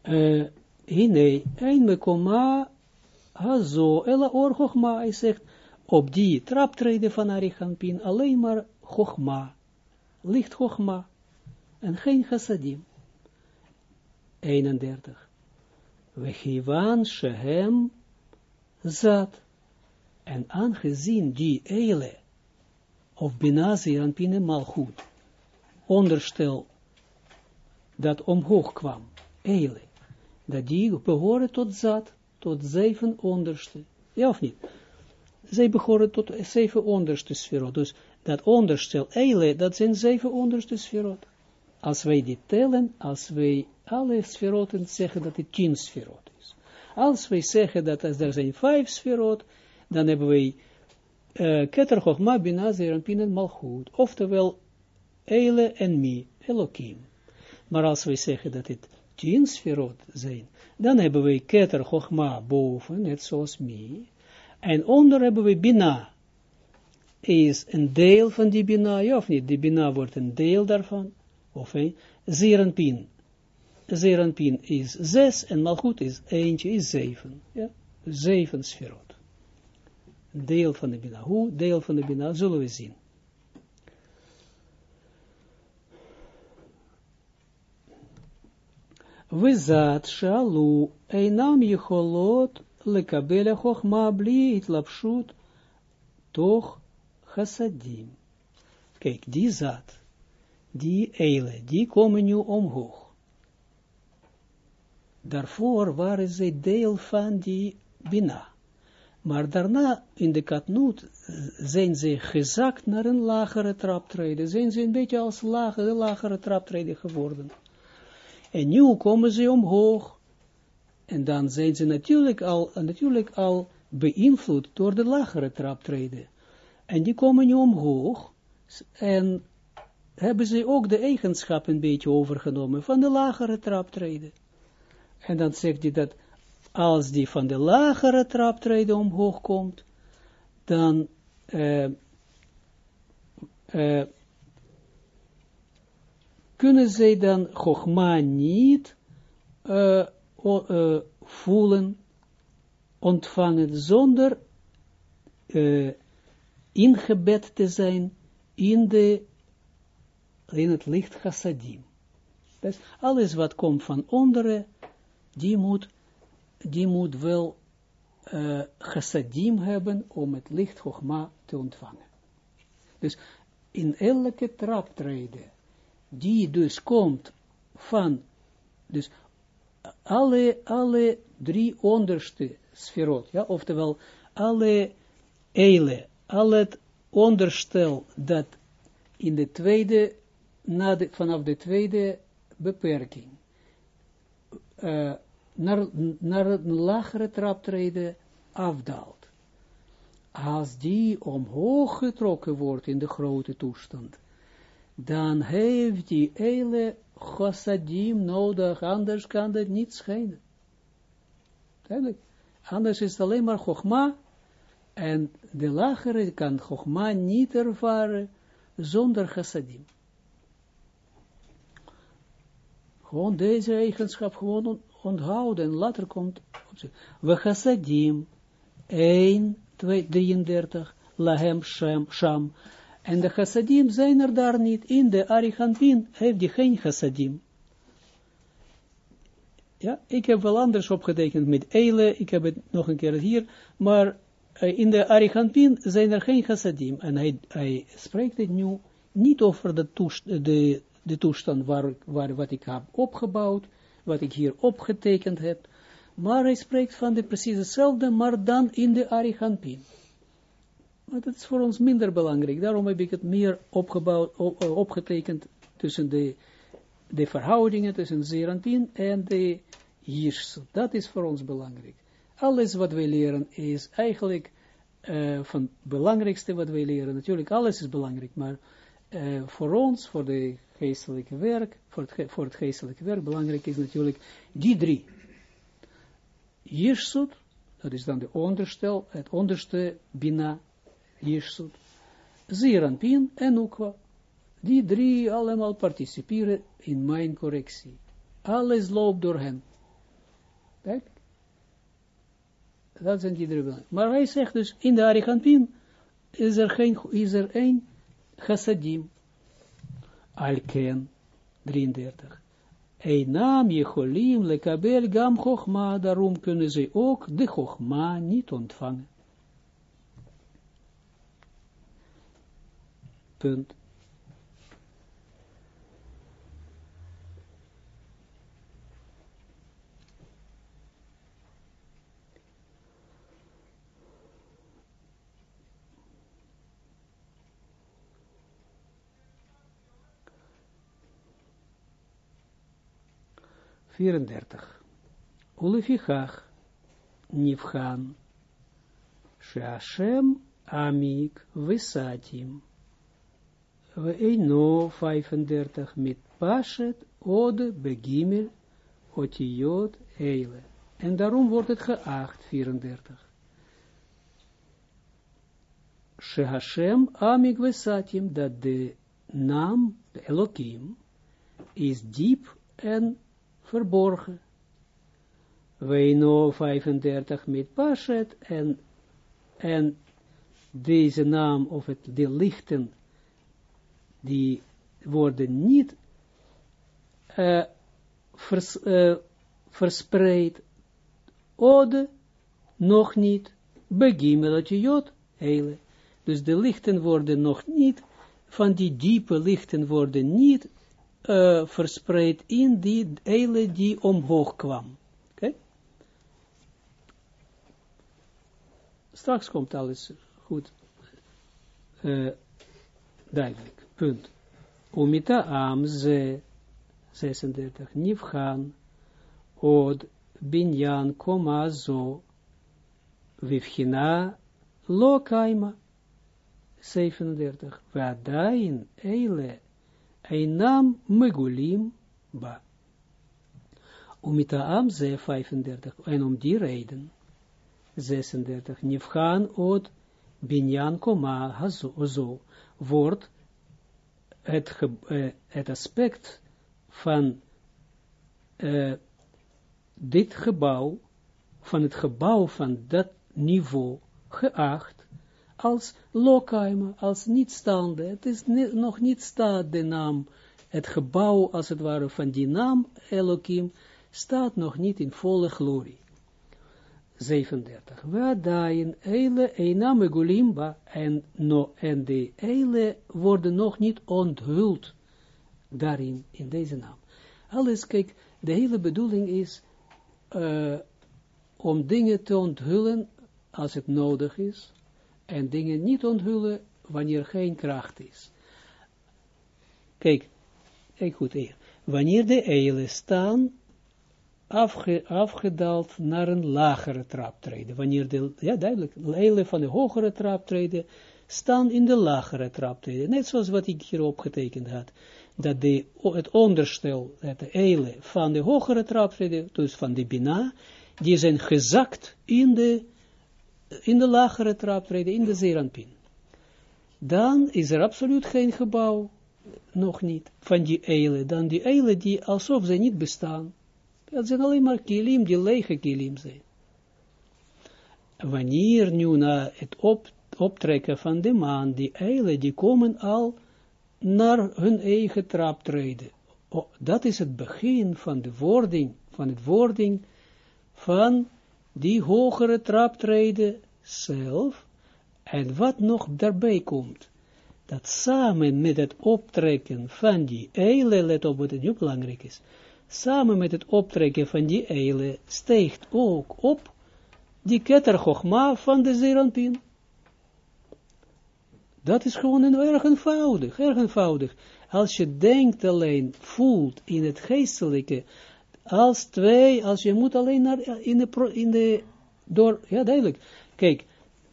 Uh, Hine, een mekoma, hazo, ella or chogma, hij zegt, op die traptreden van Arichampin alleen maar chogma, licht chogma, en geen chassadim. 31. Wechivan shehem zat, en aangezien die eile, of binazir en pine malchut, onderstel, dat omhoog kwam, eile, dat die behoren tot zat, tot zeven onderste, ja of niet? Zij behoren tot zeven onderste sferot, dus dat onderstel eile, dat zijn zeven onderste sferot. Als wij dit tellen, als wij alle sferoten zeggen dat het tien sferot is. Als wij zeggen dat er zijn vijf sferot, dan hebben wij Keter Chochma Bina Zeranpin Malchut, oftewel Eile en Mi, Elohim. Maar als wij zeggen dat het tien sferot zijn, dan hebben wij Keter Chochma boven, net zoals Mi, en onder hebben we Bina, is een deel van die Bina, ja of niet, die Bina wordt een deel daarvan, of een Zeranpin. Zeranpin is zes en Malchut is eentje, is zeven, ja, zeven sferot deel van de Bina. Hoe deel van de Bina zullen we zien. Zat shalu einam yecholot lekabela chochma bli itlapshut toch chassadim. Kijk, die zat, die eile, die komen nu omhoog. Daarvoor waren ze deel van die bina. Maar daarna, in de katnoot, zijn ze gezakt naar een lagere traptreden. Zijn ze een beetje als lagere, lagere traptreden geworden. En nu komen ze omhoog. En dan zijn ze natuurlijk al, natuurlijk al beïnvloed door de lagere traptreden. En die komen nu omhoog. En hebben ze ook de eigenschap een beetje overgenomen van de lagere traptreden. En dan zegt hij dat als die van de lagere traptreden omhoog komt, dan uh, uh, kunnen zij dan Chogma niet uh, voelen, ontvangen, zonder ingebed te zijn in, de, in het licht chassadim. Dus alles wat komt van onderen, die moet die moet wel uh, chassadim hebben om het licht Chogma te ontvangen. Dus in elke traptreden, die dus komt van, dus alle, alle drie onderste sferot, ja, oftewel alle eile, al het onderstel dat in de tweede, na de, vanaf de tweede beperking, uh, naar, naar een lagere traptreden afdaalt. Als die omhoog getrokken wordt in de grote toestand, dan heeft die hele chassadim nodig, anders kan dat niet schijnen. Duidelijk. Anders is het alleen maar chogma, en de lagere kan chogma niet ervaren zonder chassadim. Gewoon deze eigenschap gewoon onthouden. En later komt we chassadim 1, 2, 33, lahem shem, sham. En de chassadim zijn er daar niet. In de Arichampin heeft die geen chassadim. Ja, ik heb wel anders opgetekend met Eile, ik heb het nog een keer hier, maar uh, in de Arichampin zijn er geen chassadim. En hij, hij spreekt het nu niet over de, toestand, de, de toestand waar, waar wat ik heb opgebouwd, wat ik hier opgetekend heb, maar hij spreekt van de precies hetzelfde, maar dan in de Arichampin. Maar dat is voor ons minder belangrijk, daarom heb ik het meer opgebouwd, op, opgetekend tussen de, de verhoudingen tussen Zeranpin en de Jirs. Dat is voor ons belangrijk. Alles wat wij leren is eigenlijk uh, van het belangrijkste wat wij leren. Natuurlijk, alles is belangrijk, maar uh, voor ons, voor de geestelijke werk, voor het, voor het geestelijke werk, belangrijk is natuurlijk die drie. Jirsut, dat is dan de onderstel, het onderste Bina, Jirsut, Zeranpin en Ukwa. Die drie allemaal participeren in mijn correctie. Alles loopt door hen. Kijk. Dat zijn die drie Maar hij zegt dus, in de Arichampin is er geen, is er één chassadim. Alken, 33. Einam jecholim lekabel gam chochma, daarom kunnen ze ook de chochma niet ontvangen. Punt. 34. Ulefichach nifhan Sheashem amik visatim Ve'eino 35 mit pashet od begimel otiot eile. En daarom wordt het geacht 34. Shehashem amik visatim dat de naam Elohim is diep en verborgen. Weino 35 met Pashet en, en deze naam of het, de lichten, die worden niet uh, vers, uh, verspreid, ode nog niet, begimelatjot, hele. Dus de lichten worden nog niet, van die diepe lichten worden niet uh, verspreid in die eile die omhoog kwam. Oké? Straks komt alles goed uh, duidelijk. Punt. Umita am ze 36 nifhan od binyan koma zo vivchina lo kaima 37 vadain eile Einam megulim ba. Umitaam ze 35. En om die reden. 36. Nifgaan od binyan koma hazo. Wordt het, het aspect van uh, dit gebouw, van het gebouw van dat niveau geacht als lokaima, als niet staande. Het is nog niet staat de naam, het gebouw als het ware van die naam Elohim, staat nog niet in volle glorie. 37. Wadain eile einam egulimba en, no, en de eile worden nog niet onthuld daarin, in deze naam. Alles, kijk, de hele bedoeling is uh, om dingen te onthullen als het nodig is, en dingen niet onthullen wanneer geen kracht is. Kijk, kijk goed hier. Wanneer de eilen staan afge, afgedaald naar een lagere traptreden. Wanneer de, ja duidelijk, de eilen van de hogere traptreden staan in de lagere traptreden. Net zoals wat ik hier opgetekend had. Dat de, het onderstel, de eilen van de hogere traptreden, dus van de bina, die zijn gezakt in de in de lagere traptreden, in de Zeranpin. Dan is er absoluut geen gebouw nog niet, van die eile, dan die eile die alsof ze niet bestaan. Dat zijn alleen maar kilim, die lege kilim zijn. Wanneer nu na het op, optrekken van de maan, die eile, die komen al naar hun eigen traptreden. Dat is het begin van de wording, van het wording van die hogere traptreden zelf, en wat nog daarbij komt, dat samen met het optrekken van die eile, let op wat het nu belangrijk is, samen met het optrekken van die eile, steegt ook op die ketter van de Zeranpin. Dat is gewoon een erg eenvoudig, erg eenvoudig. Als je denkt alleen, voelt in het geestelijke, als twee, als je moet alleen naar, in de, in de door, ja duidelijk, kijk,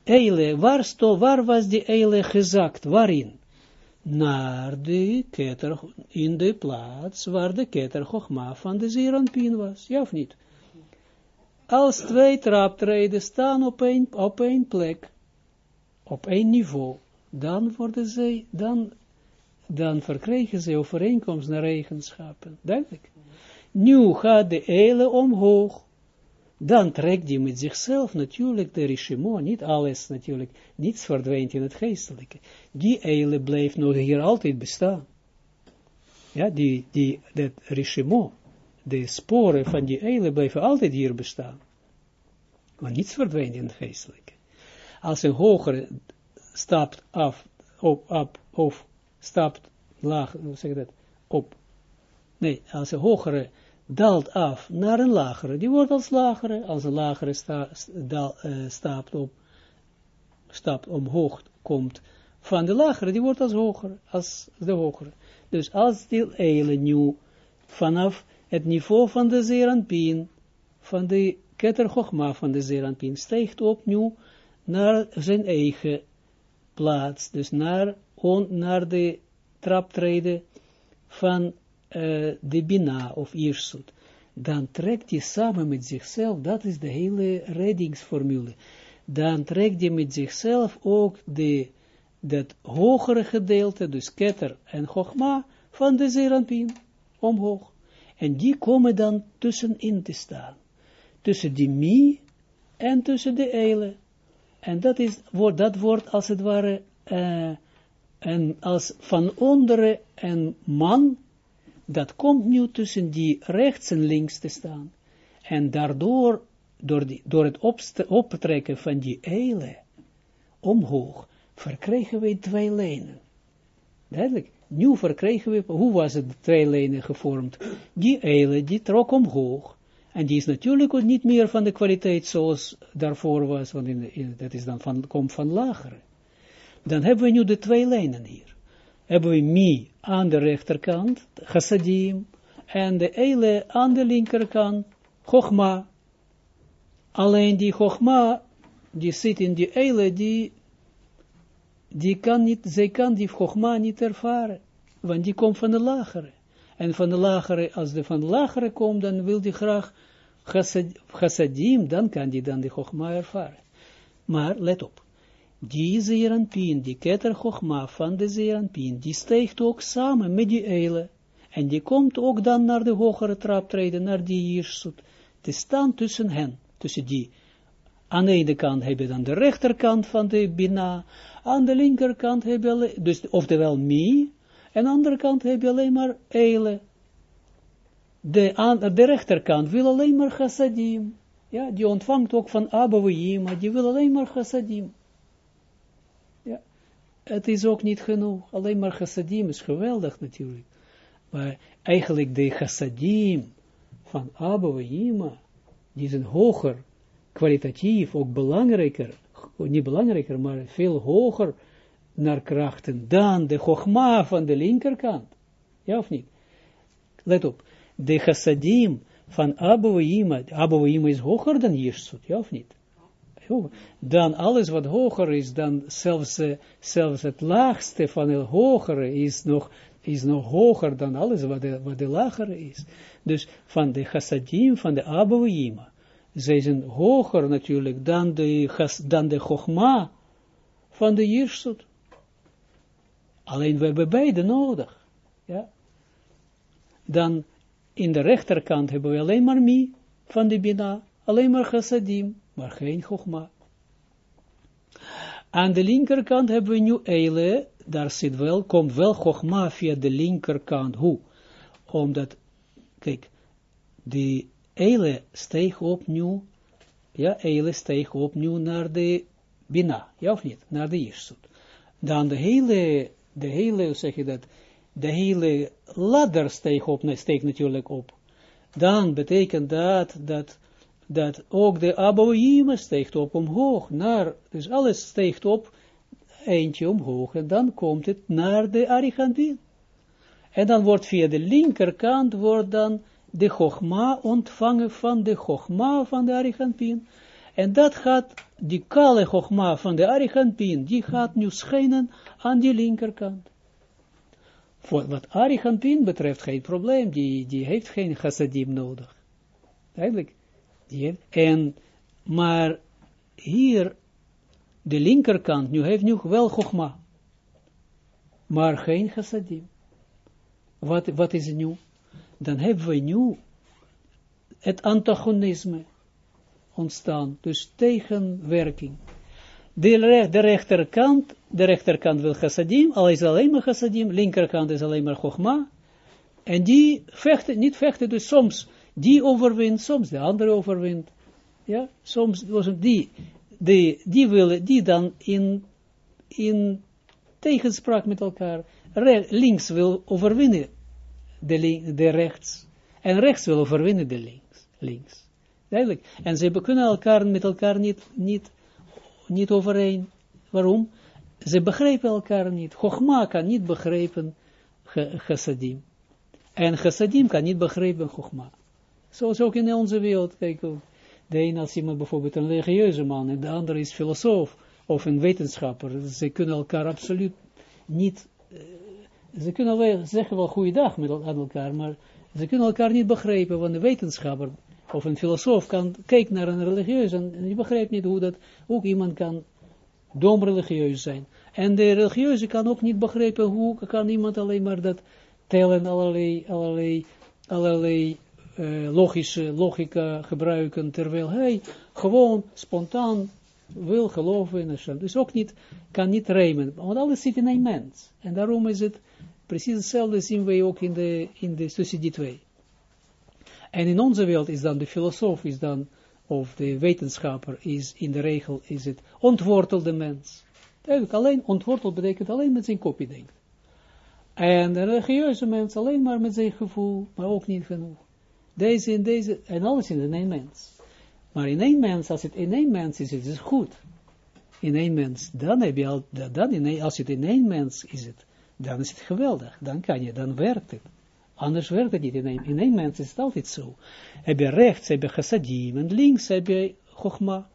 eile, waar, sto, waar was die eile gezakt, waarin? Naar de keter, in de plaats waar de keter Chogma van de Zeranpien was, ja of niet? Als twee traptreden staan op één, op plek, op één niveau, dan worden ze, dan, dan verkrijgen ze overeenkomst naar eigenschappen, duidelijk. Nu gaat de eile omhoog, dan trekt hij met zichzelf natuurlijk de rishimo, niet alles natuurlijk, niets verdwijnt in het geestelijke. Die eile blijft nog hier altijd bestaan. Ja, die, die, dat rishimo, de sporen van die eile blijven altijd hier bestaan. Maar niets verdwijnt in het geestelijke. Als een hogere stapt af, op, op, of stapt laag, hoe zeg dat, op, nee, als een hogere daalt af naar een lagere, die wordt als lagere, als een lagere sta, stapt op, stapt omhoog komt van de lagere, die wordt als hoger, als de hogere. Dus als die eile nu vanaf het niveau van de zeranpien, van de keter van de zeranpien, stijgt op nu naar zijn eigen plaats, dus naar, on, naar de traptreden van de Bina of Irsut, dan trekt hij samen met zichzelf, dat is de hele reddingsformule, dan trekt hij met zichzelf ook de, dat hogere gedeelte, dus Keter en Chogma, van de Zeranpin, omhoog. En die komen dan tussenin te staan. Tussen die Mi en tussen de Eile. En dat, is, wordt, dat wordt als het ware, uh, en als van onderen een man dat komt nu tussen die rechts en links te staan. En daardoor, door, die, door het optrekken van die eile, omhoog, verkregen we twee lijnen. Duidelijk, nu verkregen we, hoe was het twee lijnen gevormd? Die eile, die trok omhoog. En die is natuurlijk ook niet meer van de kwaliteit zoals daarvoor was, want in, dat is dan van, komt van lagere. Dan hebben we nu de twee lijnen hier hebben we mi aan de rechterkant, chassadim, en de eile aan de linkerkant, chogma. Alleen die chogma, die zit in die eile, die, die kan niet, zij kan die chogma niet ervaren, want die komt van de lagere. En van de lagere, als de van de lagere komt, dan wil die graag chassadim, dan kan die dan de chogma ervaren. Maar let op, die zeeranpien, die keter Chochma van de zeeranpien, die steekt ook samen met die eile. En die komt ook dan naar de hogere traptreden, naar die Jirsut, te staan tussen hen, tussen die. Aan de ene kant heb je dan de rechterkant van de Bina, aan de linkerkant heb je alleen, dus oftewel Mi, en aan de andere kant heb je alleen maar eile. De, aan de rechterkant wil alleen maar chassadim. Ja, die ontvangt ook van Abba die wil alleen maar chassadim het is ook niet genoeg. Alleen maar chassadim is geweldig natuurlijk. Maar eigenlijk de chassadim van Abba Yima, die zijn hoger, kwalitatief, ook belangrijker, niet belangrijker, maar veel hoger naar krachten dan de chogma van de linkerkant. Ja of niet? Let op, de chassadim van Abba Yima, Abba Yima is hoger dan Jirsut, ja of niet? Dan alles wat hoger is, dan zelfs, uh, zelfs het laagste van het hogere is nog, is nog hoger dan alles wat de, wat de lagere is. Dus van de chassadim, van de abouima, zij zijn hoger natuurlijk dan de, dan de chogma van de jirsut. Alleen we hebben beide nodig. Ja. Dan in de rechterkant hebben we alleen maar mi van de bina, alleen maar chassadim, maar geen chogma. Aan de linkerkant hebben we nu eile, daar zit wel, komt wel chogma via de linkerkant. Hoe? Omdat, kijk, die eile steeg opnieuw, ja, eile steeg opnieuw naar de bina, ja of niet, naar de jirsut. Dan de hele, de hele, hoe zeg je dat, de hele ladder steeg, op, steeg natuurlijk op. Dan betekent dat, dat, dat ook de aboïme steekt op omhoog, naar, dus alles steekt op, eentje omhoog, en dan komt het naar de Arichantin. En dan wordt via de linkerkant, wordt dan de Chogma ontvangen van de Chogma van de Arichantin. En dat gaat, die kale Chogma van de Arichantin, die gaat nu schijnen aan die linkerkant. Voor wat Arichantin betreft geen probleem, die, die heeft geen chassadim nodig. Eigenlijk. En, maar hier, de linkerkant, nu heeft nu wel Chogma. Maar geen chassadim. Wat, wat is nu? Dan hebben we nu het antagonisme ontstaan, dus tegenwerking. De, de rechterkant, de rechterkant wil chassadim, al is alleen maar chassadim, linkerkant is alleen maar chogma, en die vechten, niet vechten, dus soms die overwint, soms de andere overwint, ja, soms die, die, die willen, die dan in, in tegenspraak met elkaar, links wil overwinnen de, de rechts, en rechts wil overwinnen de links, links. Duidelijk. En ze kunnen elkaar met elkaar niet, niet, niet overeen. Waarom? Ze begrijpen elkaar niet. Chogma kan niet begrijpen chassadim. En chassadim kan niet begrijpen chogma. Zoals ook in onze wereld. Kijk, de een als iemand bijvoorbeeld een religieuze man en de andere is filosoof of een wetenschapper. Ze kunnen elkaar absoluut niet, uh, ze kunnen wel zeggen wel goeiedag met aan elkaar, maar ze kunnen elkaar niet begrijpen, want de wetenschapper of een filosoof kan kijken naar een religieus en je begrijpt niet hoe dat ook iemand kan dom religieus zijn. En de religieuze kan ook niet begrijpen hoe kan iemand alleen maar dat tellen, allerlei, allerlei, allerlei uh, logische logica gebruiken, terwijl hij gewoon spontaan wil geloven in Hashem. Dus ook niet, kan niet rijmen, want alles zit in een mens. En daarom is het precies hetzelfde zien wij ook in de, in de tussen die twee. En in onze wereld is dan de filosoof, is dan, of de wetenschapper, is in de regel, is het ontwortelde mens. Eigenlijk alleen, ontworteld betekent alleen met zijn kopje denkt. En de religieuze mens alleen maar met zijn gevoel, maar ook niet genoeg. Deze en deze, en alles in één mens. Maar in één mens, als het in één mens is, is het goed. In één mens, dan heb je al, dan in één, als het in één mens is het, dan is het geweldig. Dan kan je, dan werkt het. Anders werkt het niet. In een mens is het altijd zo. Heb je rechts, heb je chassadim, en links heb je chogma.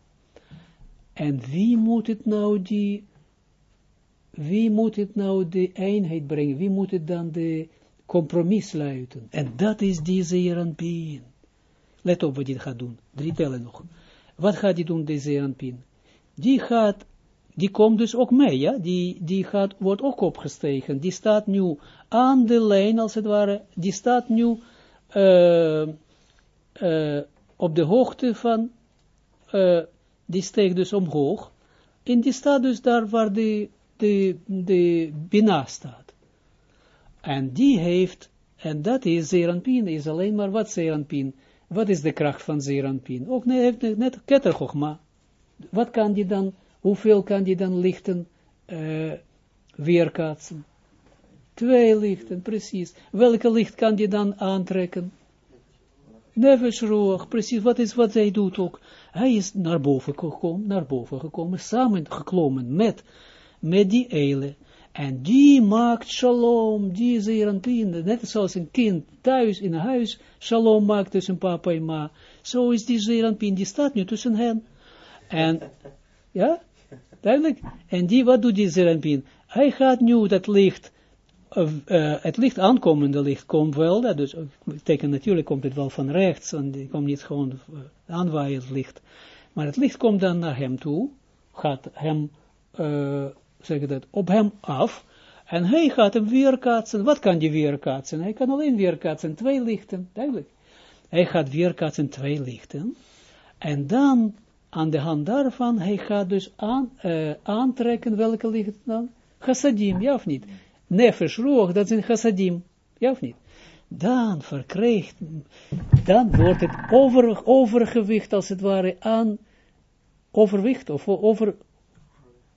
En wie moet het nou die, wie moet het nou de eenheid brengen? Wie moet het dan de compromis sluiten? En dat is die Zeranpien. Let op wat hij gaat doen. Drie tellen nog. Wat gaat hij doen, deze Zeranpien? Die gaat die komt dus ook mee, ja, die, die gaat, wordt ook opgestegen, die staat nu aan de lijn, als het ware, die staat nu uh, uh, op de hoogte van, uh, die steekt dus omhoog, en die staat dus daar waar de, de, de Bina staat. En die heeft, en dat is Zeranpin, is alleen maar wat Zeranpin, wat is de kracht van Zeranpin? Ook net, heeft net Ketterchogma. Wat kan die dan hoeveel kan die dan lichten uh, weerkaatsen? Twee lichten, precies. Welke licht kan die dan aantrekken? Nefesh precies, wat is wat hij doet ook. Hij is naar boven gekomen, naar boven gekomen, samen geklommen met, met die eile. En die maakt shalom, die is hier een net zoals een kind thuis in een huis, shalom maakt tussen papa en ma. Zo is die zeeranpien, die staat nu tussen hen. En, ja, Duidelijk? En die, wat doet die Zeranpin? Hij gaat nu dat licht, uh, het licht aankomende licht komt wel, dat dus, teken natuurlijk komt het wel van rechts, en die komt niet gewoon uh, aanwaaiend licht. Maar het licht komt dan naar hem toe, gaat hem, zeg dat, op hem af, En hij gaat hem weerkaatsen. Wat kan die weerkaatsen? Hij kan alleen weerkaatsen twee lichten, duidelijk. Hij gaat weerkaatsen twee lichten. En dan, aan de hand daarvan, hij gaat dus aan, uh, aantrekken, welke lichten dan? Chassadim, ja of niet? Nefesh, roog, dat zijn chassadim, ja of niet? Dan verkrijgt, dan wordt het over, overgewicht, als het ware, aan overwicht, of over,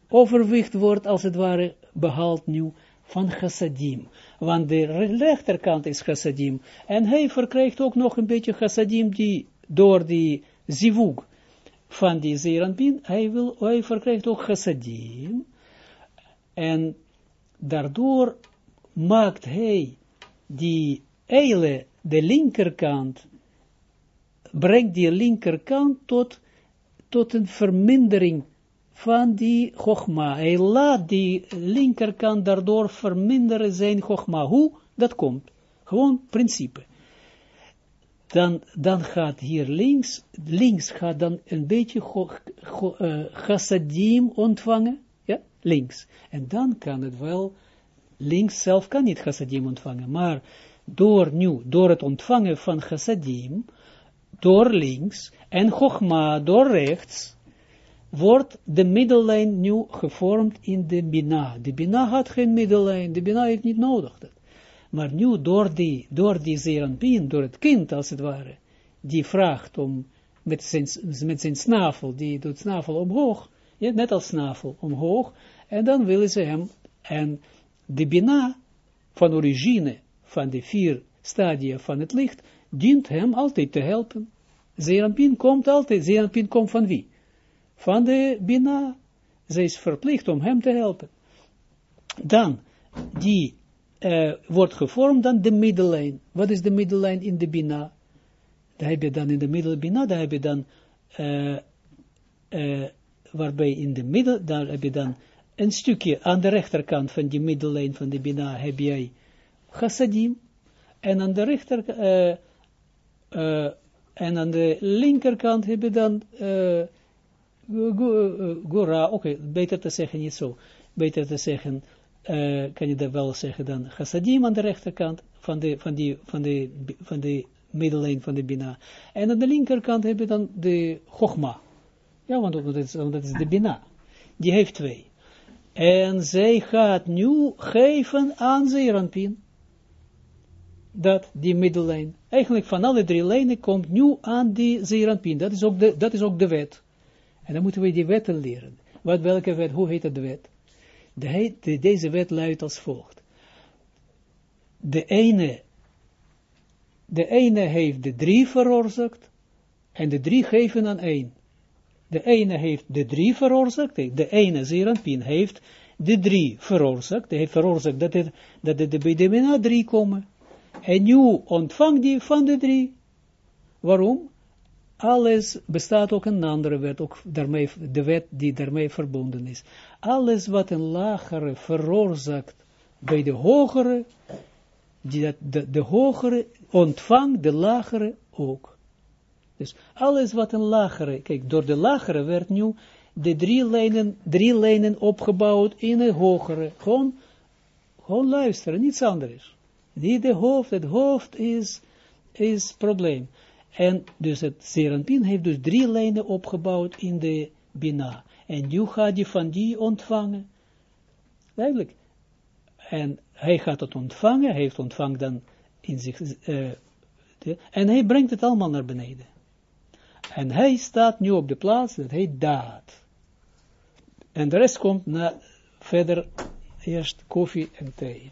overwicht wordt, als het ware, behaald nu van chassadim. Want de rechterkant is chassadim. En hij verkrijgt ook nog een beetje chassadim die door die zivug van die zeranpin, hij, wil, hij verkrijgt ook chassadim. En daardoor maakt hij die eile, de linkerkant, brengt die linkerkant tot, tot een vermindering van die Chogma. Hij laat die linkerkant daardoor verminderen zijn Chogma. Hoe? Dat komt. Gewoon principe. Dan, dan gaat hier links, links gaat dan een beetje uh, chassadim ontvangen. Ja, links. En dan kan het wel, links zelf kan niet chassadim ontvangen. Maar door nu, door het ontvangen van chassadim, door links, en chogma door rechts, wordt de middellijn nu gevormd in de Bina. De Bina had geen middellijn, de Bina heeft niet nodig dat. Maar nu door die, door die zeranpien, door het kind als het ware, die vraagt om met zijn, met zijn snavel, die doet snavel omhoog, ja, net als snavel omhoog, en dan willen ze hem, en de Bina van origine, van de vier stadia van het licht, dient hem altijd te helpen. Zeranpien komt altijd, Zeranpien komt van wie? Van de Bina. Zij is verplicht om hem te helpen. Dan, die uh, wordt gevormd dan de middellijn. Wat is de middellijn in de Bina? Daar heb je dan in de middelbina, daar heb je dan, uh, uh, waarbij in de middel, daar heb je dan een stukje aan de rechterkant van die middellijn van de Bina heb jij chassadim, en aan de rechter, en aan de linkerkant heb je dan Gora, oké, beter te zeggen niet zo. Beter te zeggen, uh, kan je dat wel zeggen dan chassadim aan de rechterkant van de, van die, van de, van de middellijn van de Bina. En aan de linkerkant heb je dan de Chogma. Ja, want dat is, dat is de Bina. Die heeft twee. En zij gaat nu geven aan Zeranpin. Dat, die middellijn. Eigenlijk van alle drie lijnen komt nu aan die Zeranpin. Dat is ook de, dat is ook de wet. En dan moeten we die wetten leren. Wat, welke wet, hoe heet de wet? De, de, deze wet luidt als volgt. De ene, de ene heeft de drie veroorzaakt, en de drie geven aan één. De ene heeft de drie veroorzaakt, de ene Zeranpin heeft de drie veroorzaakt, hij heeft veroorzaakt dat, het, dat de bij de drie komen. En nu ontvangt die van de drie. Waarom? Alles bestaat ook een andere wet, ook daarmee, de wet die daarmee verbonden is. Alles wat een lagere veroorzaakt bij de hogere, die de, de hogere ontvangt de lagere ook. Dus alles wat een lagere, kijk, door de lagere werd nu de drie lijnen, drie lijnen opgebouwd in een hogere. Gewoon, gewoon luisteren, niets anders. Niet de hoofd, het hoofd is, is probleem. En dus het Serampin heeft dus drie lijnen opgebouwd in de Bina. En nu gaat hij van die ontvangen. Duidelijk. En hij gaat het ontvangen, hij heeft ontvangen dan in zich, uh, en hij brengt het allemaal naar beneden. En hij staat nu op de plaats dat hij daad. En de rest komt na, verder eerst koffie en thee.